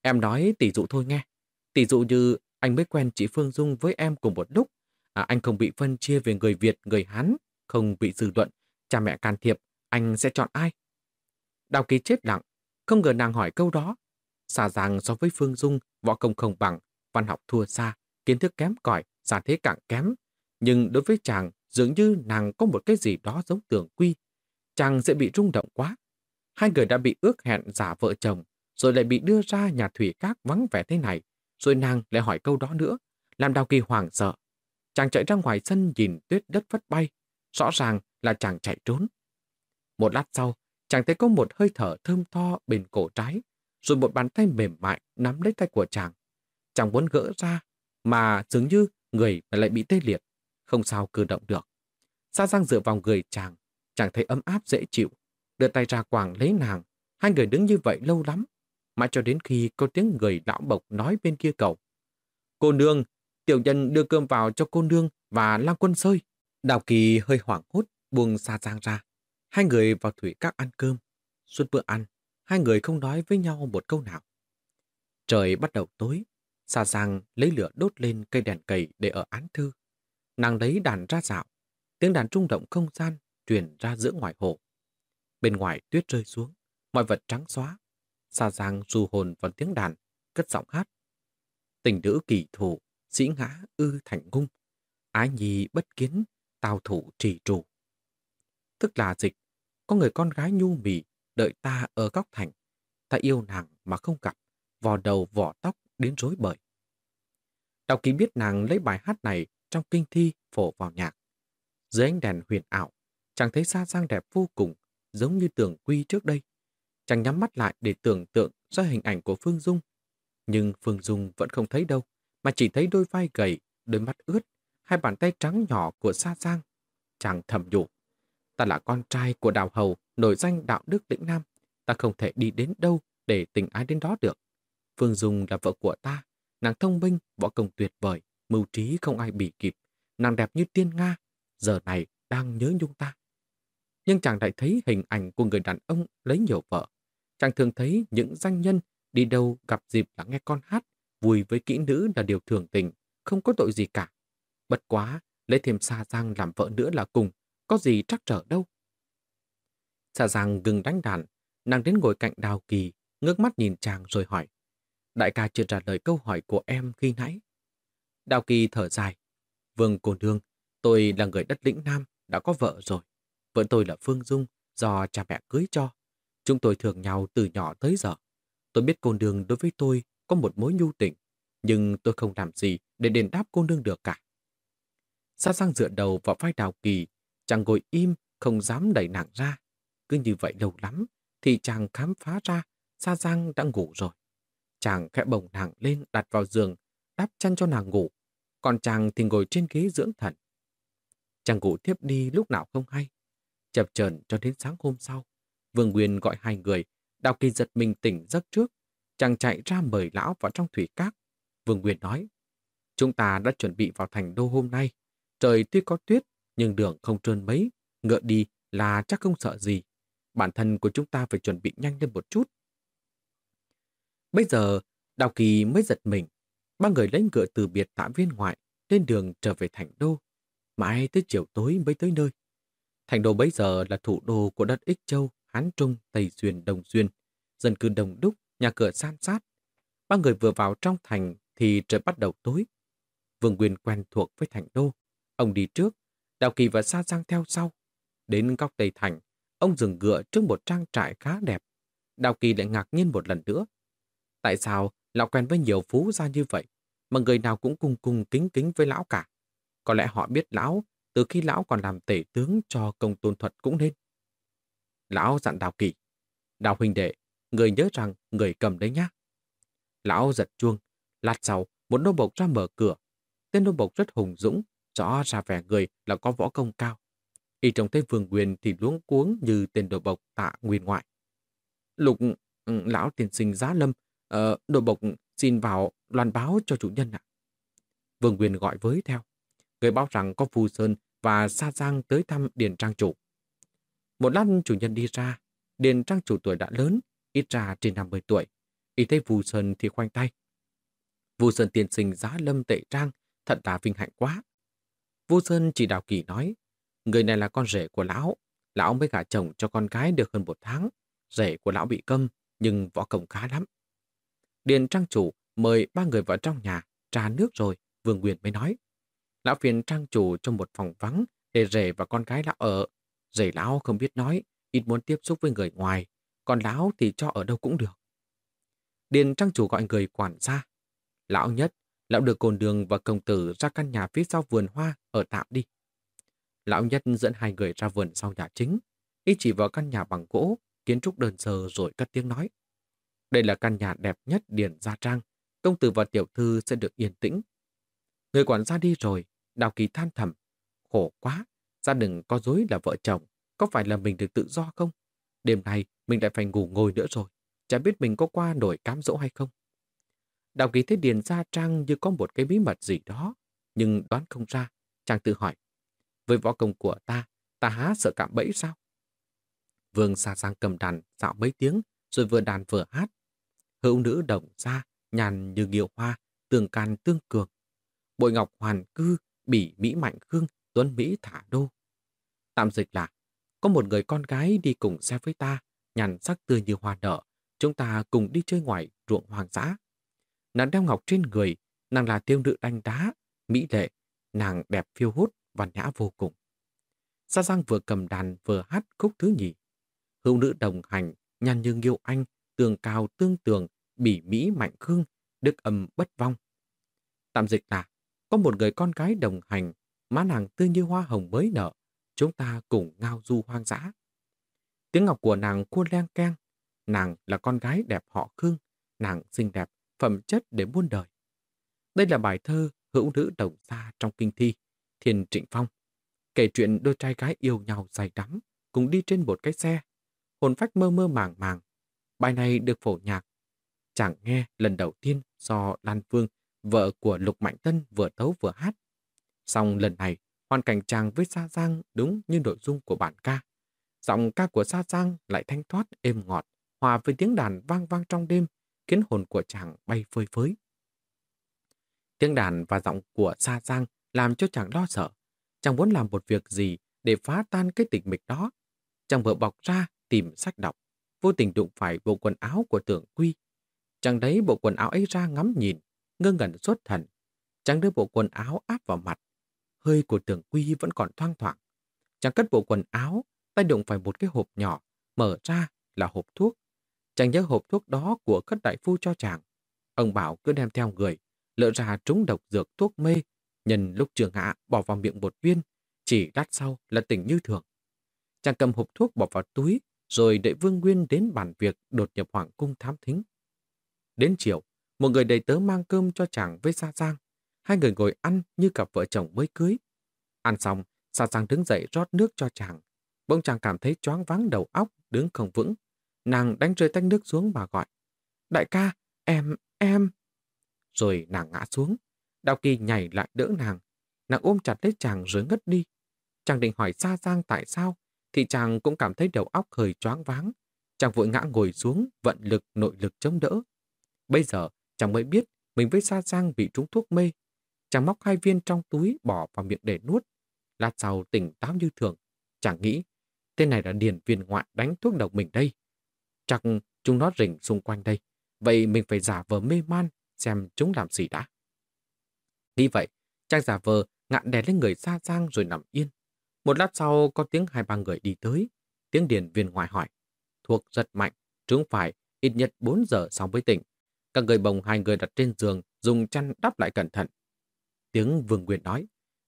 em nói tỷ dụ thôi nghe. Tỷ dụ như anh mới quen chị Phương Dung với em cùng một lúc, à, anh không bị phân chia về người Việt, người Hán, không bị dư luận, cha mẹ can thiệp, anh sẽ chọn ai? Đào Kỳ chết lặng, không ngờ nàng hỏi câu đó. Sa Giang so với Phương Dung, võ công không bằng, văn học thua xa, kiến thức kém cỏi, giả thế càng kém. Nhưng đối với chàng, dường như nàng có một cái gì đó giống tưởng quy, chàng sẽ bị rung động quá. Hai người đã bị ước hẹn giả vợ chồng, rồi lại bị đưa ra nhà thủy các vắng vẻ thế này, rồi nàng lại hỏi câu đó nữa, làm Đào Kỳ hoảng sợ. Chàng chạy ra ngoài sân nhìn tuyết đất vất bay, rõ ràng là chàng chạy trốn. Một lát sau, chàng thấy có một hơi thở thơm tho bên cổ trái, rồi một bàn tay mềm mại nắm lấy tay của chàng. Chàng muốn gỡ ra, mà dường như người lại bị tê liệt, không sao cử động được. Sa Giang dựa vào người chàng, Chàng thấy ấm áp dễ chịu, đưa tay ra quàng lấy nàng. Hai người đứng như vậy lâu lắm, mãi cho đến khi có tiếng người lão bộc nói bên kia cầu. Cô nương, tiểu nhân đưa cơm vào cho cô nương và lang quân sơi. Đào Kỳ hơi hoảng hốt, buông Sa giang ra. Hai người vào thủy các ăn cơm. Suốt bữa ăn, hai người không nói với nhau một câu nào. Trời bắt đầu tối, Sa Giang lấy lửa đốt lên cây đèn cầy để ở án thư. Nàng lấy đàn ra dạo, tiếng đàn trung động không gian truyền ra giữa ngoài hồ. Bên ngoài tuyết rơi xuống, mọi vật trắng xóa. xa Giang du hồn vào tiếng đàn, cất giọng hát. Tình nữ kỳ thủ, sĩ ngã ư thành ngung. Ái nhi bất kiến, tào thủ trì trù. Tức là dịch, có người con gái nhu mì đợi ta ở góc thành. Ta yêu nàng mà không gặp, vò đầu vỏ tóc đến rối bời. Đào ký biết nàng lấy bài hát này trong kinh thi phổ vào nhạc. Dưới ánh đèn huyền ảo, chàng thấy xa sang đẹp vô cùng, giống như tường quy trước đây. Chàng nhắm mắt lại để tưởng tượng ra hình ảnh của Phương Dung. Nhưng Phương Dung vẫn không thấy đâu, mà chỉ thấy đôi vai gầy, đôi mắt ướt, hai bàn tay trắng nhỏ của Sa Giang. Chàng thầm nhủ, ta là con trai của đào hầu, nổi danh đạo đức lĩnh nam. Ta không thể đi đến đâu để tình ái đến đó được. Phương Dung là vợ của ta, nàng thông minh, võ công tuyệt vời, mưu trí không ai bị kịp. Nàng đẹp như tiên Nga, giờ này đang nhớ nhung ta. Nhưng chàng lại thấy hình ảnh của người đàn ông lấy nhiều vợ. Chàng thường thấy những danh nhân đi đâu gặp dịp là nghe con hát, vui với kỹ nữ là điều thường tình, không có tội gì cả. Bất quá, lấy thêm Sa Giang làm vợ nữa là cùng, có gì trắc trở đâu. Sa Giang ngừng đánh đàn, nàng đến ngồi cạnh Đào Kỳ, ngước mắt nhìn chàng rồi hỏi. Đại ca chưa trả lời câu hỏi của em khi nãy. Đào Kỳ thở dài. Vương cô nương, tôi là người đất lĩnh Nam, đã có vợ rồi. Vợ tôi là Phương Dung, do cha mẹ cưới cho. Chúng tôi thường nhau từ nhỏ tới giờ. Tôi biết cô nương đối với tôi có một mối nhu tình, nhưng tôi không làm gì để đền đáp cô nương được cả. Sa sang dựa đầu vào vai Đào Kỳ, chàng ngồi im, không dám đẩy nàng ra. Cứ như vậy lâu lắm, thì chàng khám phá ra Sa Giang đã ngủ rồi. Chàng khẽ bồng nàng lên đặt vào giường, đắp chăn cho nàng ngủ, còn chàng thì ngồi trên ghế dưỡng thần. Chàng ngủ tiếp đi lúc nào không hay. Chập chờn cho đến sáng hôm sau, Vương Nguyên gọi hai người, Đào Kỳ giật mình tỉnh giấc trước. Chàng chạy ra mời lão vào trong thủy cát. Vương Nguyên nói, chúng ta đã chuẩn bị vào thành đô hôm nay. Trời tuy có tuyết, nhưng đường không trơn mấy, ngựa đi là chắc không sợ gì. Bản thân của chúng ta phải chuẩn bị nhanh lên một chút. Bây giờ, Đào Kỳ mới giật mình. Ba người lấy ngựa từ biệt tạ viên ngoại, lên đường trở về thành đô. Mãi tới chiều tối mới tới nơi. Thành đô bấy giờ là thủ đô của đất Ích Châu, Hán Trung, Tây Duyên, Đồng Duyên. Dân cư đông đúc, nhà cửa san sát. Ba người vừa vào trong thành thì trời bắt đầu tối. Vương Nguyên quen thuộc với thành đô. Ông đi trước, Đào Kỳ và Sa Giang theo sau. Đến góc Tây Thành, ông dừng ngựa trước một trang trại khá đẹp. Đào Kỳ lại ngạc nhiên một lần nữa. Tại sao lão quen với nhiều phú gia như vậy, mà người nào cũng cung cung kính kính với lão cả? Có lẽ họ biết lão từ khi lão còn làm tể tướng cho công tôn thuật cũng nên. Lão dặn Đào Kỳ. Đào huynh đệ, người nhớ rằng người cầm đấy nhá. Lão giật chuông. Lát sau, một nô bộc ra mở cửa. Tên nô bộc rất hùng dũng, rõ ra vẻ người là có võ công cao. Y trông thấy vương quyền thì luống cuống như tên đồ bộc tạ nguyên ngoại. Lục, ừ, lão tiền sinh giá lâm, Ờ, đồ bộc xin vào loan báo cho chủ nhân ạ. Vương quyền gọi với theo. Người báo rằng có Phù Sơn và Sa Giang tới thăm Điền Trang Chủ. Một lát chủ nhân đi ra, Điền Trang Chủ tuổi đã lớn, ít ra trên 50 tuổi. Y thấy Phù Sơn thì khoanh tay. Phù Sơn tiền sinh giá lâm tệ trang, thật là vinh hạnh quá. Vu Sơn chỉ đào kỳ nói, người này là con rể của lão. Lão mới gả chồng cho con gái được hơn một tháng. Rể của lão bị câm, nhưng võ công khá lắm. Điền trang chủ mời ba người vào trong nhà, trà nước rồi, Vương Quyền mới nói. Lão phiền trang chủ trong một phòng vắng để rể và con gái lão ở. Rể lão không biết nói, ít muốn tiếp xúc với người ngoài, còn lão thì cho ở đâu cũng được. Điền trang chủ gọi người quản gia. Lão nhất, lão được cồn đường và công tử ra căn nhà phía sau vườn hoa ở tạm đi. Lão nhất dẫn hai người ra vườn sau nhà chính. Y chỉ vào căn nhà bằng gỗ, kiến trúc đơn sơ rồi cất tiếng nói. Đây là căn nhà đẹp nhất Điền Gia Trang. Công tử và tiểu thư sẽ được yên tĩnh. Người quản gia đi rồi, Đào Kỳ than thầm. Khổ quá, gia đình có dối là vợ chồng, có phải là mình được tự do không? Đêm nay mình lại phải ngủ ngồi nữa rồi. Chả biết mình có qua nổi cám dỗ hay không. Đào Kỳ thấy Điền Gia trang như có một cái bí mật gì đó, nhưng đoán không ra. Chàng tự hỏi, với võ công của ta, ta há sợ cạm bẫy sao? Vương xa sang cầm đàn dạo mấy tiếng, rồi vừa đàn vừa hát. Hữu nữ động ra, nhàn như nghiệu hoa, tường can tương cường. Bội ngọc hoàn cư, bỉ mỹ mạnh khương, tuấn mỹ thả đô. Tạm dịch là, có một người con gái đi cùng xe với ta, nhàn sắc tươi như hoa nở. Chúng ta cùng đi chơi ngoài ruộng hoàng dã. Nàng đeo ngọc trên người, nàng là tiêu nữ đanh đá, mỹ lệ, nàng đẹp phiêu hút, và nhã vô cùng. Sa Giang vừa cầm đàn vừa hát khúc thứ nhì. Hữu nữ đồng hành, nhàn như yêu anh, tường cao tương tường, bỉ mỹ mạnh khương, đức âm bất vong. Tạm dịch là, có một người con gái đồng hành, má nàng tươi như hoa hồng mới nở, chúng ta cùng ngao du hoang dã. Tiếng ngọc của nàng cua len keng, nàng là con gái đẹp họ Khương, nàng xinh đẹp, phẩm chất để muôn đời. Đây là bài thơ hữu nữ đồng xa trong kinh thi, Thiên Trịnh Phong, kể chuyện đôi trai gái yêu nhau say đắm, cùng đi trên một cái xe. Hồn phách mơ mơ màng màng. Bài này được phổ nhạc. Chẳng nghe lần đầu tiên do Lan Phương, vợ của Lục Mạnh Tân vừa tấu vừa hát. Xong lần này, hoàn cảnh chàng với Sa Giang đúng như nội dung của bản ca. Giọng ca của Sa Giang lại thanh thoát êm ngọt, hòa với tiếng đàn vang vang trong đêm, khiến hồn của chàng bay phơi phới. Tiếng đàn và giọng của Sa Giang làm cho chàng lo sợ. Chàng muốn làm một việc gì để phá tan cái tịch mịch đó. Chàng vừa bọc ra tìm sách đọc, vô tình đụng phải bộ quần áo của tưởng quy. Chàng lấy bộ quần áo ấy ra ngắm nhìn, ngơ ngẩn xuất thần. Chàng đưa bộ quần áo áp vào mặt. Hơi của tưởng quy vẫn còn thoang thoảng. Chàng cất bộ quần áo, tay đụng phải một cái hộp nhỏ, mở ra là hộp thuốc. Chàng nhớ hộp thuốc đó của khất đại phu cho chàng. Ông bảo cứ đem theo người, lỡ ra trúng độc dược thuốc mê Nhân lúc trường hạ bỏ vào miệng một viên, chỉ đắt sau là tỉnh như thường. Chàng cầm hộp thuốc bỏ vào túi, rồi đợi Vương Nguyên đến bàn việc đột nhập hoàng cung thám thính. Đến chiều, một người đầy tớ mang cơm cho chàng với Sa Giang. Hai người ngồi ăn như cặp vợ chồng mới cưới. Ăn xong, Sa Giang đứng dậy rót nước cho chàng. Bỗng chàng cảm thấy choáng váng đầu óc, đứng không vững. Nàng đánh rơi tách nước xuống mà gọi. Đại ca, em, em. Rồi nàng ngã xuống, Đào Kỳ nhảy lại đỡ nàng. Nàng ôm chặt lấy chàng rồi ngất đi. Chàng định hỏi Sa Giang tại sao, thì chàng cũng cảm thấy đầu óc hơi choáng váng. Chàng vội ngã ngồi xuống, vận lực nội lực chống đỡ. Bây giờ, chàng mới biết mình với Sa Giang bị trúng thuốc mê. Chàng móc hai viên trong túi bỏ vào miệng để nuốt. Lát sau tỉnh táo như thường. Chàng nghĩ, tên này là điền viên ngoại đánh thuốc độc mình đây. Chắc chúng nó rình xung quanh đây. Vậy mình phải giả vờ mê man xem chúng làm gì đã. Nghĩ vậy, chàng giả vờ ngạn đè lên người Sa giang rồi nằm yên. Một lát sau có tiếng hai ba người đi tới. Tiếng điền viên ngoài hỏi. Thuộc giật mạnh, trướng phải, ít nhất 4 giờ sau mới tỉnh. Các người bồng hai người đặt trên giường, dùng chăn đắp lại cẩn thận. Tiếng vương nguyên nói.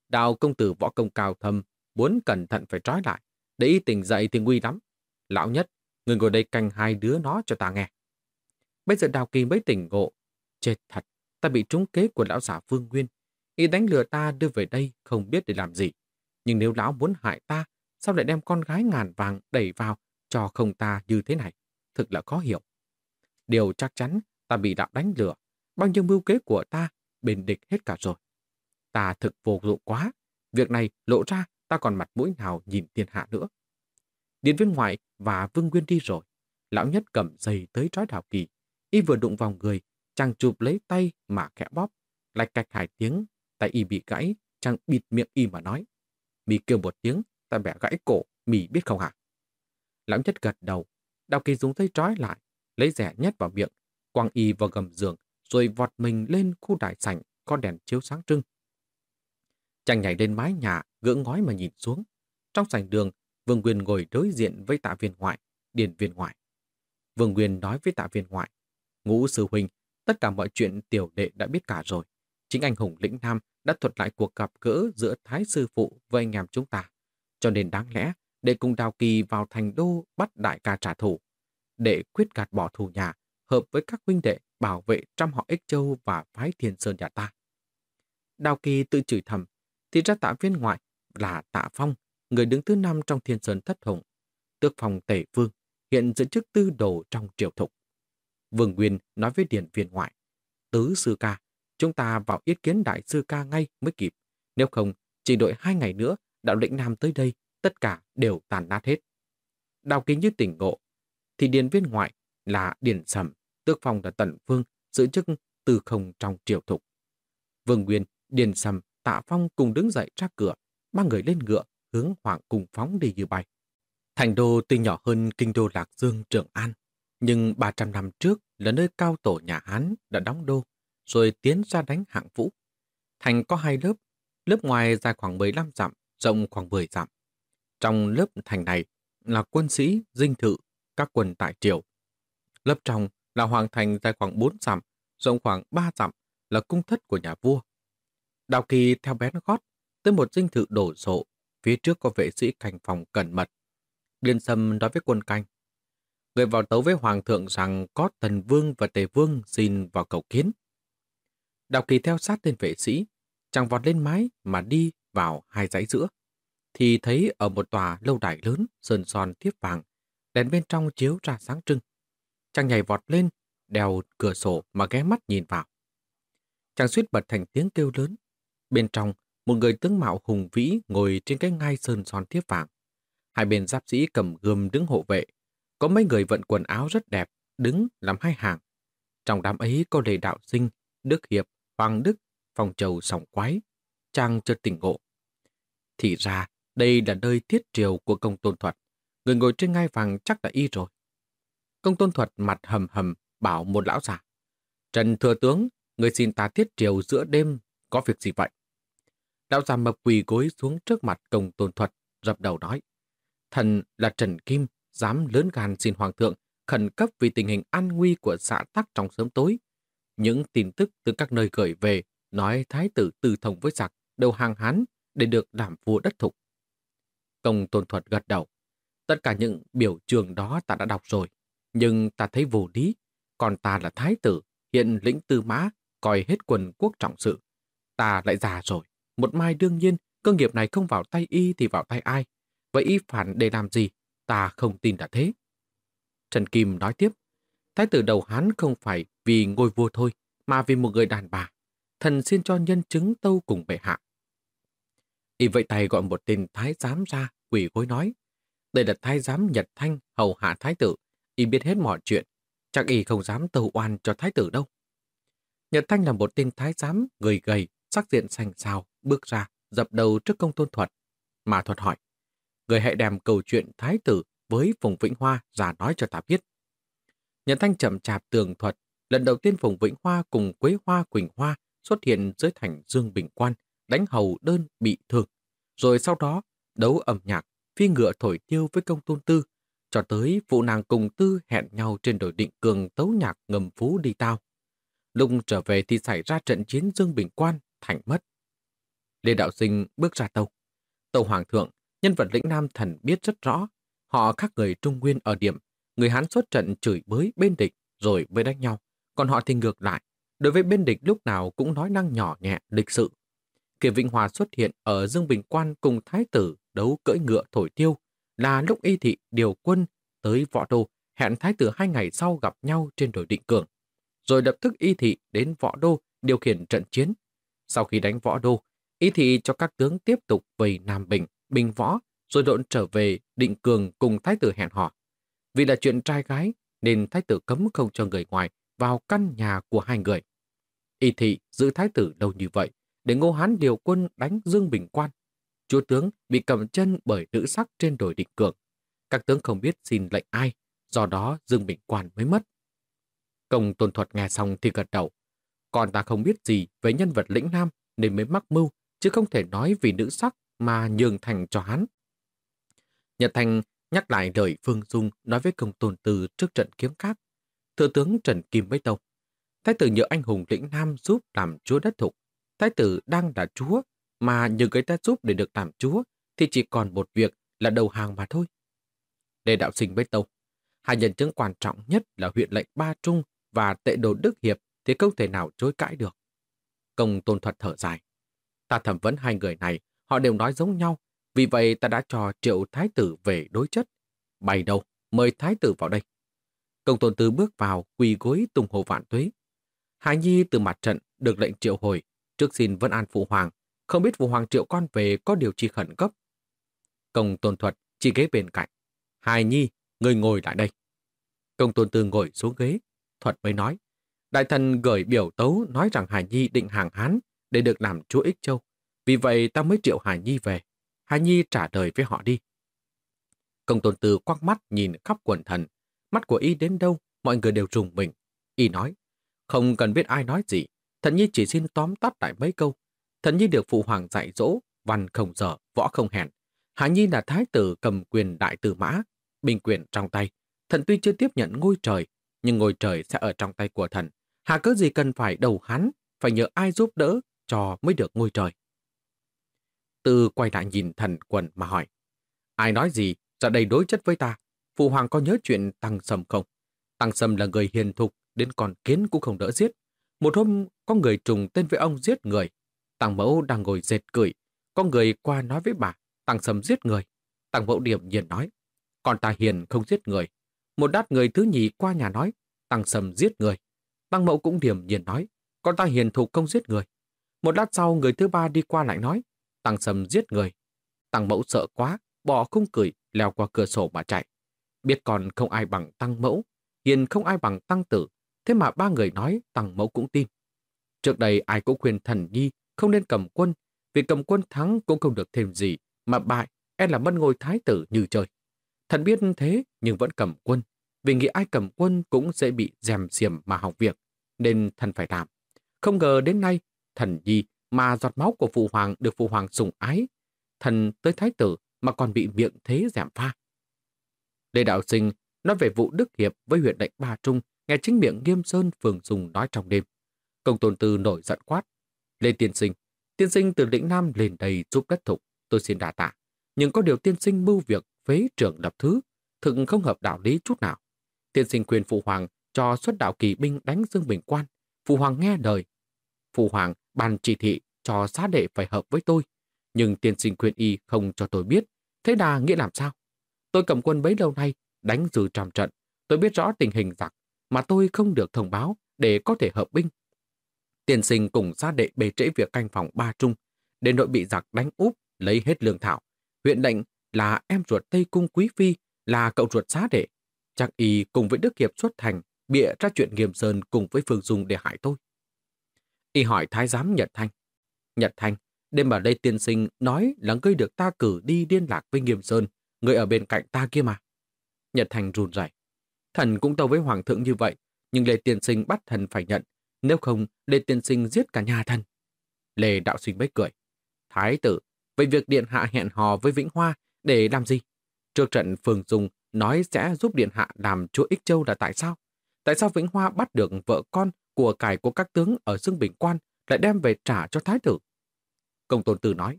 Đào công tử võ công cao thâm, muốn cẩn thận phải trói lại. Để y tỉnh dậy thì nguy lắm. Lão nhất, người ngồi đây canh hai đứa nó cho ta nghe. Bây giờ Đào Kỳ mới tỉnh ngộ. Chết thật, ta bị trúng kế của lão giả Vương Nguyên. Y đánh lừa ta đưa về đây không biết để làm gì. Nhưng nếu lão muốn hại ta, sao lại đem con gái ngàn vàng đẩy vào cho không ta như thế này? Thực là khó hiểu. Điều chắc chắn ta bị đạo đánh lừa. Bao nhiêu mưu kế của ta bên địch hết cả rồi. Ta thực vô dụng quá. Việc này lộ ra ta còn mặt mũi nào nhìn thiên hạ nữa. Điện viên ngoại và Vương Nguyên đi rồi. Lão nhất cầm giày tới trói đảo kỳ. Y vừa đụng vào người, chàng chụp lấy tay mà khẽ bóp. Lạch cạch hai tiếng Tay y bị gãy, chàng bịt miệng y mà nói. Mì kêu một tiếng, ta bẻ gãy cổ, mì biết không hả? Lão nhất gật đầu, đào kỳ dùng dây trói lại, lấy rẻ nhét vào miệng, quăng y vào gầm giường, rồi vọt mình lên khu đại sảnh có đèn chiếu sáng trưng. Chàng nhảy lên mái nhà, gỡ ngói mà nhìn xuống. Trong sảnh đường, Vương Nguyên ngồi đối diện với tạ viên ngoại, điền viên ngoại. Vương Nguyên nói với tạ viên ngoại, ngũ sư huynh, tất cả mọi chuyện tiểu đệ đã biết cả rồi. Chính anh hùng lĩnh Nam đã thuật lại cuộc gặp gỡ giữa Thái Sư Phụ với anh em chúng ta. Cho nên đáng lẽ, để cùng Đào Kỳ vào thành đô bắt đại ca trả thù. Để quyết gạt bỏ thù nhà, hợp với các huynh đệ bảo vệ trăm họ Ích Châu và phái Thiên Sơn nhà ta. Đào Kỳ tự chửi thầm, thì ra tạ viên ngoại là tạ phong, người đứng thứ năm trong thiên sơn thất hùng, tước phòng tể vương, hiện giữ chức tư đồ trong triều thục. Vương Nguyên nói với điển viên ngoại, tứ sư ca, chúng ta vào yết kiến đại sư ca ngay mới kịp. Nếu không, chỉ đợi hai ngày nữa, đạo lĩnh Nam tới đây, tất cả đều tàn nát hết. Đào kính như tỉnh ngộ, thì điền viên ngoại là điền sầm, tước phong là tận vương, giữ chức từ không trong triều thục. Vương Nguyên, điền sầm, tạ phong cùng đứng dậy ra cửa, ba người lên ngựa, hướng hoàng cùng phóng đi như bay. Thành đô tuy nhỏ hơn kinh đô Lạc Dương Trường An, nhưng 300 năm trước là nơi cao tổ nhà Hán đã đóng đô, rồi tiến ra đánh hạng vũ. Thành có hai lớp, lớp ngoài dài khoảng 15 dặm, rộng khoảng 10 dặm. Trong lớp thành này là quân sĩ, dinh thự, các quân tại triều. Lớp trong là hoàng thành dài khoảng 4 dặm, rộng khoảng 3 dặm, là cung thất của nhà vua. Đào Kỳ theo bén gót tới một dinh thự đổ sộ, phía trước có vệ sĩ canh phòng cẩn mật. Điên Sâm nói với quân canh, người vào tấu với hoàng thượng rằng có tần vương và tề vương xin vào cầu kiến. Đào Kỳ theo sát tên vệ sĩ, chẳng vọt lên mái mà đi vào hai dãy giữa. Thì thấy ở một tòa lâu đài lớn, sơn son tiếp vàng, đèn bên trong chiếu ra sáng trưng. Chàng nhảy vọt lên, đèo cửa sổ mà ghé mắt nhìn vào. Chàng suýt bật thành tiếng kêu lớn. Bên trong, một người tướng mạo hùng vĩ ngồi trên cái ngai sơn son tiếp vàng. Hai bên giáp sĩ cầm gươm đứng hộ vệ. Có mấy người vận quần áo rất đẹp, đứng làm hai hàng. Trong đám ấy có lề Đạo Sinh, Đức Hiệp, Hoàng Đức, phòng trầu Sòng Quái. Chàng chợt tỉnh ngộ. Thì ra, đây là nơi thiết triều của công tôn thuật. Người ngồi trên ngai vàng chắc là y rồi. Công tôn thuật mặt hầm hầm bảo một lão già. Trần Thừa Tướng, người xin ta thiết triều giữa đêm, có việc gì vậy? Lão già mập quỳ gối xuống trước mặt công tôn thuật, dập đầu nói. Thần là Trần Kim, dám lớn gan xin Hoàng thượng khẩn cấp vì tình hình an nguy của xã tắc trong sớm tối. Những tin tức từ các nơi gửi về nói thái tử từ thông với giặc đầu hàng hán để được đảm vua đất thục. Công tôn thuật gật đầu. Tất cả những biểu trường đó ta đã đọc rồi, nhưng ta thấy vô lý. Còn ta là thái tử, hiện lĩnh tư mã, coi hết quần quốc trọng sự. Ta lại già rồi, một mai đương nhiên, cơ nghiệp này không vào tay y thì vào tay ai. Vậy y phản để làm gì? Ta không tin đã thế. Trần Kim nói tiếp, thái tử đầu Hán không phải vì ngôi vua thôi, mà vì một người đàn bà. Thần xin cho nhân chứng tâu cùng bệ hạ. Y vậy tay gọi một tên thái giám ra, quỷ gối nói. Đây là thái giám Nhật Thanh, hầu hạ thái tử. Y biết hết mọi chuyện. Chắc y không dám tâu oan cho thái tử đâu. Nhật Thanh là một tên thái giám, người gầy, sắc diện xanh xao, bước ra, dập đầu trước công tôn thuật. Mà thuật hỏi, người hãy đem câu chuyện thái tử với Phùng Vĩnh Hoa ra nói cho ta biết. Nhận Thanh chậm chạp tường thuật, lần đầu tiên Phùng Vĩnh Hoa cùng Quế Hoa Quỳnh Hoa xuất hiện dưới thành Dương Bình Quan, đánh hầu đơn bị thương. Rồi sau đó, đấu âm nhạc, phi ngựa thổi tiêu với công tôn tư, cho tới phụ nàng cùng tư hẹn nhau trên đồi định cường tấu nhạc ngầm phú đi tao. Lúc trở về thì xảy ra trận chiến Dương Bình Quan, thành mất. Lê Đạo Sinh bước ra tàu. Tàu Hoàng thượng, nhân vật lĩnh Nam thần biết rất rõ. Họ khác người Trung Nguyên ở điểm. Người Hán xuất trận chửi bới bên địch rồi mới đánh nhau. Còn họ thì ngược lại. Đối với bên địch lúc nào cũng nói năng nhỏ nhẹ, lịch sự. Kiều Vĩnh Hòa xuất hiện ở Dương Bình Quan cùng Thái tử đấu cưỡi ngựa thổi tiêu là lúc y thị điều quân tới võ đô hẹn Thái tử hai ngày sau gặp nhau trên đồi định cường. Rồi lập tức y thị đến võ đô điều khiển trận chiến. Sau khi đánh võ đô, y thị cho các tướng tiếp tục về Nam Bình, Bình Võ, rồi độn trở về định cường cùng Thái tử hẹn hò. Vì là chuyện trai gái, nên Thái tử cấm không cho người ngoài vào căn nhà của hai người. Y thị giữ Thái tử lâu như vậy, để Ngô Hán điều quân đánh Dương Bình Quan. Chúa tướng bị cầm chân bởi nữ sắc trên đồi định cường. Các tướng không biết xin lệnh ai, do đó Dương Bình Quan mới mất. Công tôn thuật nghe xong thì gật đầu. Còn ta không biết gì về nhân vật lĩnh nam nên mới mắc mưu, chứ không thể nói vì nữ sắc mà nhường thành cho hắn. Nhật Thành nhắc lại lời Phương Dung nói với công tôn từ trước trận kiếm khác. Thượng tướng Trần Kim Bấy Tông. Thái tử nhờ anh hùng lĩnh nam giúp làm chúa đất thục. Thái tử đang là chúa, mà nhờ người ta giúp để được làm chúa, thì chỉ còn một việc là đầu hàng mà thôi. Để đạo sinh với Tông, hai nhân chứng quan trọng nhất là huyện lệnh Ba Trung và tệ đồ Đức Hiệp thì không thể nào chối cãi được. Công tôn thuật thở dài. Ta thẩm vấn hai người này, họ đều nói giống nhau, vì vậy ta đã cho triệu thái tử về đối chất. Bày đầu, mời thái tử vào đây. Công tôn tư bước vào, quỳ gối tung hồ vạn tuế. Hà Nhi từ mặt trận được lệnh triệu hồi, trước xin vân an phụ hoàng, không biết phụ hoàng triệu con về có điều chi khẩn cấp. Công tôn thuật chỉ ghế bên cạnh. Hà Nhi, người ngồi lại đây. Công tôn tư ngồi xuống ghế, thuật mới nói. Đại thần gửi biểu tấu nói rằng Hải Nhi định hàng Hán để được làm chúa Ích Châu. Vì vậy ta mới triệu Hải Nhi về. Hà Nhi trả lời với họ đi. Công tôn tư quắc mắt nhìn khắp quần thần. Mắt của y đến đâu, mọi người đều rùng mình. Y nói, không cần biết ai nói gì. Thần Nhi chỉ xin tóm tắt lại mấy câu. Thần Nhi được phụ hoàng dạy dỗ, văn không dở, võ không hèn. Hà Nhi là thái tử cầm quyền đại tử mã, bình quyền trong tay. Thần tuy chưa tiếp nhận ngôi trời, nhưng ngôi trời sẽ ở trong tay của thần. Hà cớ gì cần phải đầu hắn, phải nhờ ai giúp đỡ cho mới được ngôi trời. Tư quay lại nhìn thần quần mà hỏi. Ai nói gì, dạ ra đây đối chất với ta. Phụ hoàng có nhớ chuyện Tăng Sầm không? Tăng Sầm là người hiền thục, đến con kiến cũng không đỡ giết. Một hôm, có người trùng tên với ông giết người. Tăng mẫu đang ngồi dệt cười. Có người qua nói với bà, Tăng Sầm giết người. Tăng mẫu điểm nhiên nói, con ta hiền không giết người. Một đát người thứ nhì qua nhà nói, Tăng Sầm giết người. Tăng mẫu cũng điểm nhiên nói, con ta hiền thục không giết người. Một lát sau người thứ ba đi qua lại nói, Tăng Sầm giết người. Tăng mẫu sợ quá, bỏ không cười, leo qua cửa sổ mà chạy. Biết còn không ai bằng Tăng mẫu, hiền không ai bằng Tăng tử, thế mà ba người nói Tăng mẫu cũng tin. Trước đây ai cũng khuyên thần nhi không nên cầm quân, vì cầm quân thắng cũng không được thêm gì, mà bại e là mất ngôi thái tử như trời. Thần biết thế nhưng vẫn cầm quân, vì nghĩ ai cầm quân cũng sẽ bị dèm xiềm mà học việc, nên thần phải làm. Không ngờ đến nay, thần nhi mà giọt máu của phụ hoàng được phụ hoàng sủng ái, thần tới thái tử mà còn bị miệng thế giảm pha. Lê Đạo Sinh nói về vụ Đức Hiệp với huyện lệnh Ba Trung, nghe chính miệng Nghiêm Sơn Phường Dùng nói trong đêm. Công tôn tư nổi giận quát. Lê Tiên Sinh, tiên sinh từ lĩnh Nam lên đây giúp đất thục, tôi xin đà tạ. Nhưng có điều tiên sinh mưu việc phế trưởng lập thứ, thực không hợp đạo lý chút nào. Tiên sinh quyền phụ hoàng cho xuất đạo kỳ binh đánh Dương Bình Quan. Phụ hoàng nghe đời. Phụ hoàng ban chỉ thị cho xá đệ phải hợp với tôi. Nhưng tiên sinh khuyên y không cho tôi biết. Thế đà nghĩa làm sao? Tôi cầm quân bấy lâu nay, đánh dư trăm trận. Tôi biết rõ tình hình giặc, mà tôi không được thông báo để có thể hợp binh. Tiên sinh cùng xá đệ bề trễ việc canh phòng ba trung, để nội bị giặc đánh úp, lấy hết lương thảo. Huyện lệnh là em ruột Tây Cung Quý Phi, là cậu ruột xá đệ. Chắc y cùng với Đức Hiệp xuất thành, bịa ra chuyện Nghiêm Sơn cùng với Phương Dung để hại tôi. Y hỏi Thái giám Nhật Thanh. Nhật Thanh, đêm ở đây tiên sinh nói là ngươi được ta cử đi liên lạc với Nghiêm Sơn, người ở bên cạnh ta kia mà. Nhật Thanh run rẩy. Thần cũng tâu với Hoàng thượng như vậy, nhưng Lê Tiên Sinh bắt thần phải nhận, nếu không Lê Tiên Sinh giết cả nhà thần. Lê Đạo Sinh bấy cười. Thái tử, vậy việc Điện Hạ hẹn hò với Vĩnh Hoa để làm gì? Trước trận phường Dung nói sẽ giúp Điện Hạ làm chúa Ích Châu là tại sao? Tại sao Vĩnh Hoa bắt được vợ con của cải của các tướng ở Dương Bình Quan lại đem về trả cho Thái tử? Công Tôn Tử nói,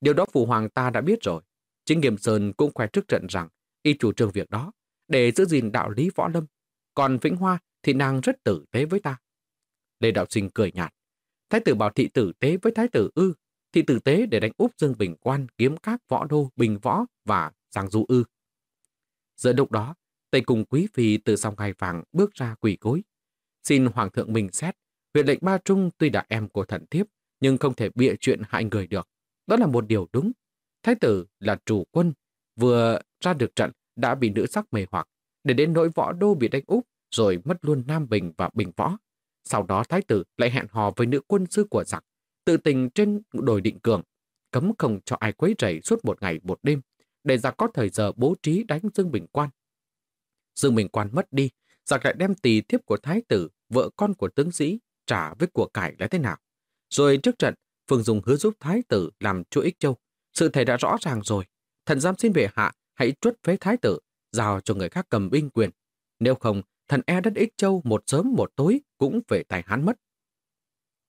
điều đó Phụ Hoàng ta đã biết rồi. Chính Nghiêm Sơn cũng khoe trước trận rằng y chủ trương việc đó để giữ gìn đạo lý võ lâm. Còn Vĩnh Hoa thì nàng rất tử tế với ta. Lê Đạo Sinh cười nhạt. Thái tử bảo thị tử tế với thái tử ư. Thị tử tế để đánh úp Dương Bình Quan, kiếm các võ đô, bình võ và giang du ư. Giữa lúc đó, Tây cùng quý phi từ song gai vàng bước ra quỳ gối. Xin Hoàng thượng mình xét, huyện lệnh Ba Trung tuy là em của thần thiếp, nhưng không thể bịa chuyện hại người được. Đó là một điều đúng. Thái tử là chủ quân, vừa ra được trận đã bị nữ sắc mê hoặc, để đến nỗi võ đô bị đánh úp, rồi mất luôn Nam Bình và Bình Võ. Sau đó thái tử lại hẹn hò với nữ quân sư của giặc, tự tình trên đồi định cường, cấm không cho ai quấy rầy suốt một ngày một đêm, để giặc có thời giờ bố trí đánh Dương Bình Quan. Dương Bình Quan mất đi, giặc lại đem tỳ thiếp của thái tử, vợ con của tướng sĩ, trả với của cải là thế nào. Rồi trước trận, Phương Dung hứa giúp thái tử làm chúa ích châu. Sự thể đã rõ ràng rồi. Thần giam xin về hạ, hãy truất phế thái tử, giao cho người khác cầm binh quyền. Nếu không, thần e đất ích châu một sớm một tối cũng về tài hán mất.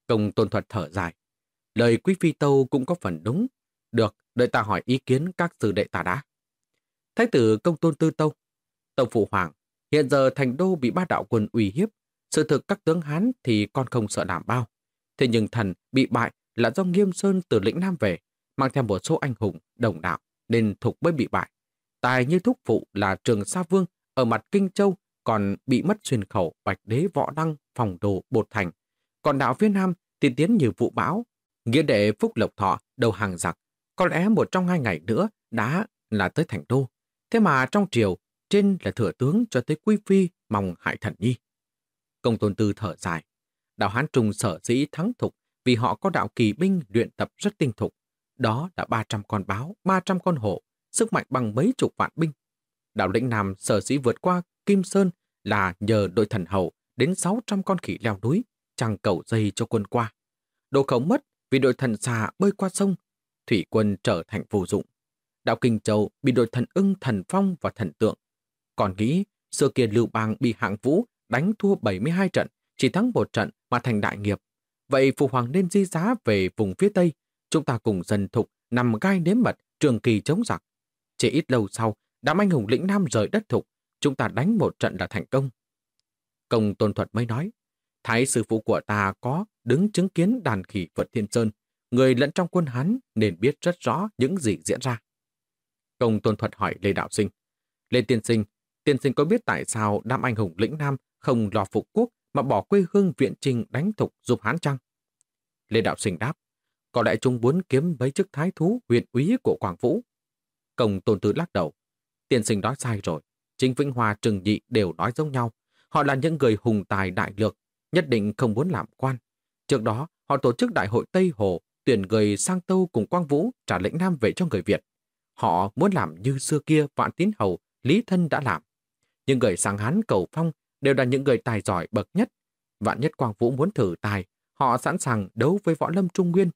Công tôn thuật thở dài. Lời quý phi tâu cũng có phần đúng. Được, đợi ta hỏi ý kiến các sư đệ ta đã. Thái tử công tôn tư tâu. Tâu phụ hoàng, hiện giờ thành đô bị ba đạo quân uy hiếp. Sự thực các tướng Hán thì con không sợ đảm bao. Thế nhưng thần bị bại là do Nghiêm Sơn từ lĩnh Nam về, mang theo một số anh hùng, đồng đạo, nên Thục mới bị bại. Tài như thúc phụ là trường Sa Vương ở mặt Kinh Châu còn bị mất xuyên khẩu bạch đế võ đăng phòng đồ bột thành. Còn đạo phía Nam thì tiến như vụ bão, nghĩa đệ Phúc Lộc Thọ đầu hàng giặc. Có lẽ một trong hai ngày nữa đã là tới thành đô. Thế mà trong triều, trên là thừa tướng cho tới quý phi mong hại thần nhi. Công tôn tư thở dài. Đạo Hán Trung sở dĩ thắng thục vì họ có đạo kỳ binh luyện tập rất tinh thục. Đó là 300 con báo, 300 con hổ, sức mạnh bằng mấy chục vạn binh. Đạo lĩnh Nam sở dĩ vượt qua Kim Sơn là nhờ đội thần hầu đến 600 con khỉ leo núi, chẳng cầu dây cho quân qua. Đồ khẩu mất vì đội thần xà bơi qua sông, thủy quân trở thành vô dụng. Đạo Kinh Châu bị đội thần ưng, thần phong và thần tượng. Còn nghĩ, xưa kia Lưu Bang bị hạng vũ đánh thua 72 trận, chỉ thắng một trận mà thành đại nghiệp. Vậy Phụ Hoàng nên di giá về vùng phía Tây, chúng ta cùng dần thục nằm gai nếm mật trường kỳ chống giặc. Chỉ ít lâu sau, đám anh hùng lĩnh Nam rời đất thục, chúng ta đánh một trận là thành công. Công Tôn Thuật mới nói, Thái sư phụ của ta có đứng chứng kiến đàn khỉ vượt thiên sơn, người lẫn trong quân hắn nên biết rất rõ những gì diễn ra. Công Tôn Thuật hỏi Lê Đạo Sinh, Lê Tiên Sinh, Tiên Sinh có biết tại sao đám anh hùng lĩnh Nam không lo phục quốc mà bỏ quê hương viện trình đánh thục giúp hán chăng? Lê Đạo Sinh đáp, có lẽ chúng muốn kiếm mấy chức thái thú huyện úy của Quảng Vũ. Công Tôn Tư lắc đầu, Tiên Sinh nói sai rồi. Chính Vĩnh Hòa Trừng Nhị đều nói giống nhau. Họ là những người hùng tài đại lược, nhất định không muốn làm quan. Trước đó, họ tổ chức đại hội Tây Hồ, tuyển người sang Tâu cùng Quang Vũ trả lĩnh Nam về cho người Việt. Họ muốn làm như xưa kia Vạn Tín Hầu, Lý Thân đã làm. Những người sang Hán cầu phong đều là những người tài giỏi bậc nhất. Vạn nhất Quang Vũ muốn thử tài, họ sẵn sàng đấu với võ lâm Trung Nguyên.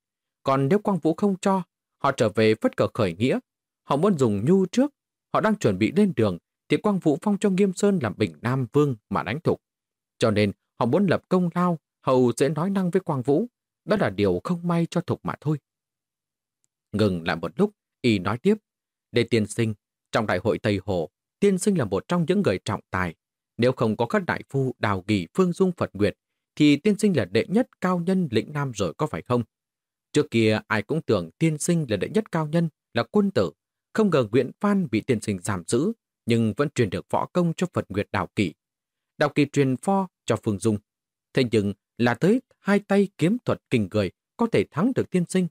Còn nếu Quang Vũ không cho, họ trở về phất cờ khởi nghĩa. Họ muốn dùng nhu trước, họ đang chuẩn bị lên đường thì Quang Vũ phong cho Nghiêm Sơn làm Bình Nam Vương mà đánh thục. Cho nên họ muốn lập công lao, hầu dễ nói năng với Quang Vũ. Đó là điều không may cho thục mà thôi. Ngừng lại một lúc, y nói tiếp. Để tiên sinh, trong đại hội Tây Hồ, tiên sinh là một trong những người trọng tài. Nếu không có các đại phu đào kỳ phương dung Phật Nguyệt, thì tiên sinh là đệ nhất cao nhân lĩnh Nam rồi có phải không? Trước kia ai cũng tưởng tiên sinh là đệ nhất cao nhân, là quân tử. Không ngờ Nguyễn Phan bị tiên sinh giảm giữ, nhưng vẫn truyền được võ công cho Phật Nguyệt Đào Kỳ. Đào Kỳ truyền pho cho Phương Dung. Thế nhưng là tới hai tay kiếm thuật kinh người có thể thắng được tiên sinh.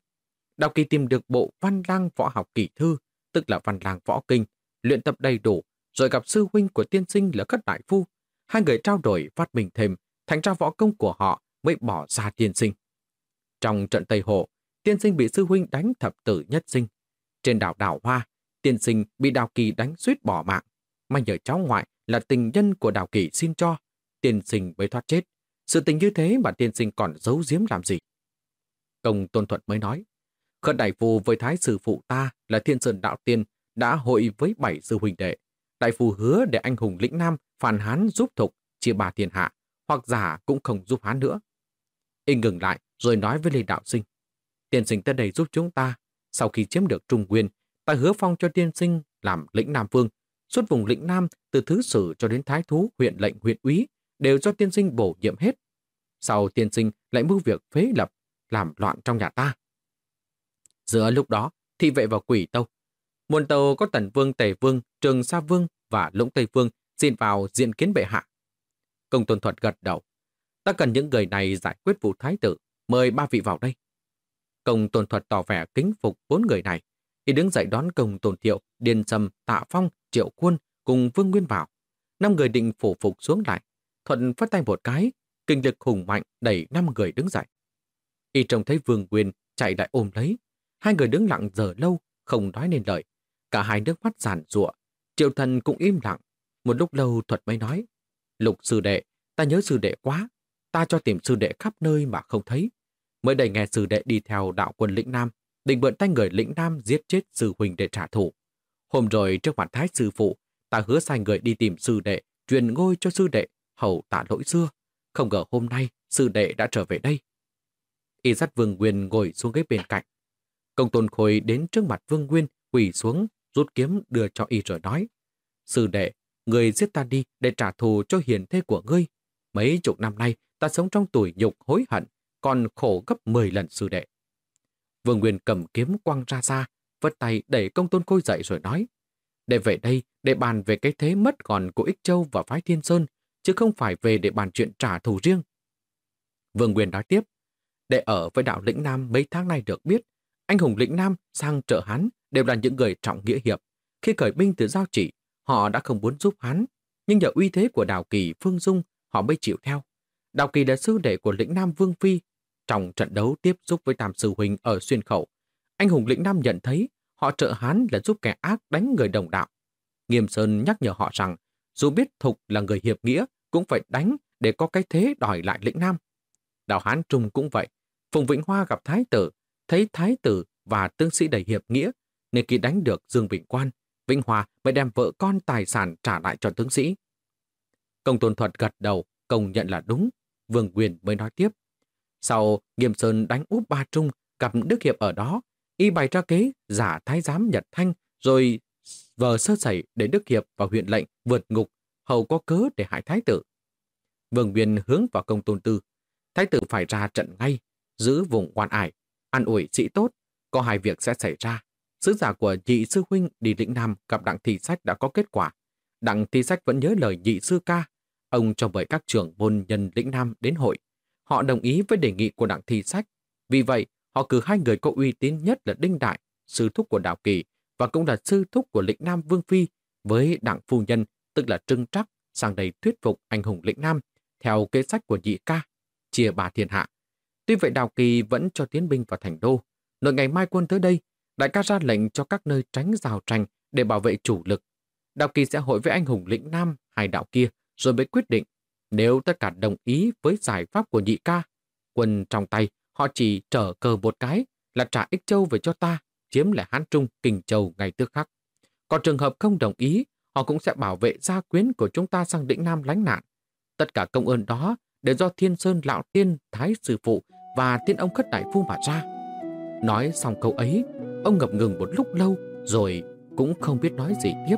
Đào Kỳ tìm được bộ văn lang võ học kỳ thư, tức là văn lang võ kinh, luyện tập đầy đủ, rồi gặp sư huynh của tiên sinh là Cất Đại Phu. Hai người trao đổi phát minh thêm, thành ra võ công của họ mới bỏ ra tiên sinh. Trong trận Tây Hồ, tiên sinh bị sư huynh đánh thập tử nhất sinh. Trên đảo đảo Hoa, tiên sinh bị Đào Kỳ đánh suýt bỏ mạng. May nhờ cháu ngoại là tình nhân của Đào Kỳ xin cho, tiên sinh mới thoát chết. Sự tình như thế mà tiên sinh còn giấu giếm làm gì? Công Tôn Thuận mới nói, Khất đại phu với thái sư phụ ta là thiên sơn đạo tiên đã hội với bảy sư huynh đệ. Đại phu hứa để anh hùng lĩnh nam phản hán giúp thục chia bà thiên hạ, hoặc giả cũng không giúp hán nữa. Y ngừng lại rồi nói với Lê Đạo Sinh. Tiên sinh tới đây giúp chúng ta. Sau khi chiếm được Trung Nguyên, ta hứa phong cho tiên sinh làm lĩnh Nam Vương. Suốt vùng lĩnh Nam, từ thứ sử cho đến thái thú, huyện lệnh, huyện úy, đều do tiên sinh bổ nhiệm hết. Sau tiên sinh lại mưu việc phế lập, làm loạn trong nhà ta. Giữa lúc đó, thị vệ và quỷ tâu. Muôn tàu có tần vương, tề vương, trường sa vương và lũng tây vương xin vào diện kiến bệ hạ. Công tôn thuật gật đầu. Ta cần những người này giải quyết vụ thái tử. Mời ba vị vào đây. Công tôn thuật tỏ vẻ kính phục bốn người này. Y đứng dậy đón công tôn thiệu, điền sâm, tạ phong, triệu quân cùng vương nguyên vào. Năm người định phủ phục xuống lại. Thuận phát tay một cái, kinh lực hùng mạnh đẩy năm người đứng dậy. Y trông thấy vương nguyên chạy lại ôm lấy. Hai người đứng lặng giờ lâu, không nói nên lời. Cả hai nước mắt giản rụa. Triệu thần cũng im lặng. Một lúc lâu thuật mới nói. Lục sư đệ, ta nhớ sư đệ quá. Ta cho tìm sư đệ khắp nơi mà không thấy. Mới đây nghe sư đệ đi theo đạo quân lĩnh Nam, định bượn tay người lĩnh Nam giết chết sư huynh để trả thù. Hôm rồi trước mặt thái sư phụ, ta hứa sai người đi tìm sư đệ, truyền ngôi cho sư đệ, hầu tạ lỗi xưa. Không ngờ hôm nay sư đệ đã trở về đây. Y dắt Vương Nguyên ngồi xuống ghế bên cạnh. Công tôn khôi đến trước mặt Vương Nguyên, quỳ xuống, rút kiếm đưa cho Y rồi nói. Sư đệ, người giết ta đi để trả thù cho hiền thế của ngươi. Mấy chục năm nay, ta sống trong tuổi nhục hối hận, còn khổ gấp 10 lần sư đệ. Vương Nguyên cầm kiếm quăng ra xa, vất tay đẩy công tôn khôi dậy rồi nói. Để về đây, để bàn về cái thế mất còn của Ích Châu và phái Thiên Sơn, chứ không phải về để bàn chuyện trả thù riêng. Vương Nguyên nói tiếp, để ở với đạo lĩnh Nam mấy tháng nay được biết, anh hùng lĩnh Nam sang trợ hắn đều là những người trọng nghĩa hiệp. Khi khởi binh từ giao chỉ, họ đã không muốn giúp hắn, nhưng nhờ uy thế của Đào Kỳ, Phương Dung, họ mới chịu theo. Đào Kỳ là sư đệ của lĩnh Nam Vương Phi. Trong trận đấu tiếp xúc với Tam Sư huỳnh ở Xuyên Khẩu, anh hùng lĩnh Nam nhận thấy họ trợ hắn là giúp kẻ ác đánh người đồng đạo. Nghiêm Sơn nhắc nhở họ rằng, dù biết Thục là người hiệp nghĩa, cũng phải đánh để có cái thế đòi lại lĩnh Nam. Đào Hán Trung cũng vậy. Phùng Vĩnh Hoa gặp Thái tử, thấy Thái tử và tướng sĩ đầy hiệp nghĩa, nên khi đánh được Dương Vĩnh Quan, Vĩnh hòa, mới đem vợ con tài sản trả lại cho tướng sĩ. Công Tôn Thuật gật đầu, công nhận là đúng. Vương Quyền mới nói tiếp. Sau, Nghiêm Sơn đánh úp Ba Trung, gặp Đức Hiệp ở đó, y bày ra kế giả thái giám Nhật Thanh, rồi vờ sơ sẩy để Đức Hiệp và huyện lệnh vượt ngục, hầu có cớ để hại thái tử. Vương Quyền hướng vào công tôn tư. Thái tử phải ra trận ngay, giữ vùng quan ải, ăn ủi sĩ tốt, có hai việc sẽ xảy ra. Sứ giả của nhị sư huynh đi lĩnh Nam gặp đặng thi sách đã có kết quả. Đặng thi sách vẫn nhớ lời nhị sư ca. Ông cho mời các trưởng môn nhân lĩnh Nam đến hội. Họ đồng ý với đề nghị của đặng thi sách. Vì vậy, họ cử hai người có uy tín nhất là Đinh Đại, sư thúc của Đạo Kỳ, và cũng là sư thúc của lĩnh Nam Vương Phi, với đặng phu nhân, tức là Trưng Trắc, sang đây thuyết phục anh hùng lĩnh Nam, theo kế sách của nhị ca, chia bà thiên hạ. Tuy vậy Đào Kỳ vẫn cho tiến binh vào thành đô. Nội ngày mai quân tới đây, đại ca ra lệnh cho các nơi tránh rào tranh để bảo vệ chủ lực. Đào Kỳ sẽ hội với anh hùng lĩnh Nam hai đạo kia rồi mới quyết định. Nếu tất cả đồng ý với giải pháp của nhị ca, quân trong tay họ chỉ trở cờ một cái là trả Ích Châu về cho ta, chiếm lại Hán Trung, Kình Châu ngày tức khắc. Còn trường hợp không đồng ý, họ cũng sẽ bảo vệ gia quyến của chúng ta sang đỉnh Nam lánh nạn. Tất cả công ơn đó đều do Thiên Sơn Lão Tiên, Thái Sư Phụ và tiên ông khất đại phu mà ra. Nói xong câu ấy, ông ngập ngừng một lúc lâu rồi cũng không biết nói gì tiếp.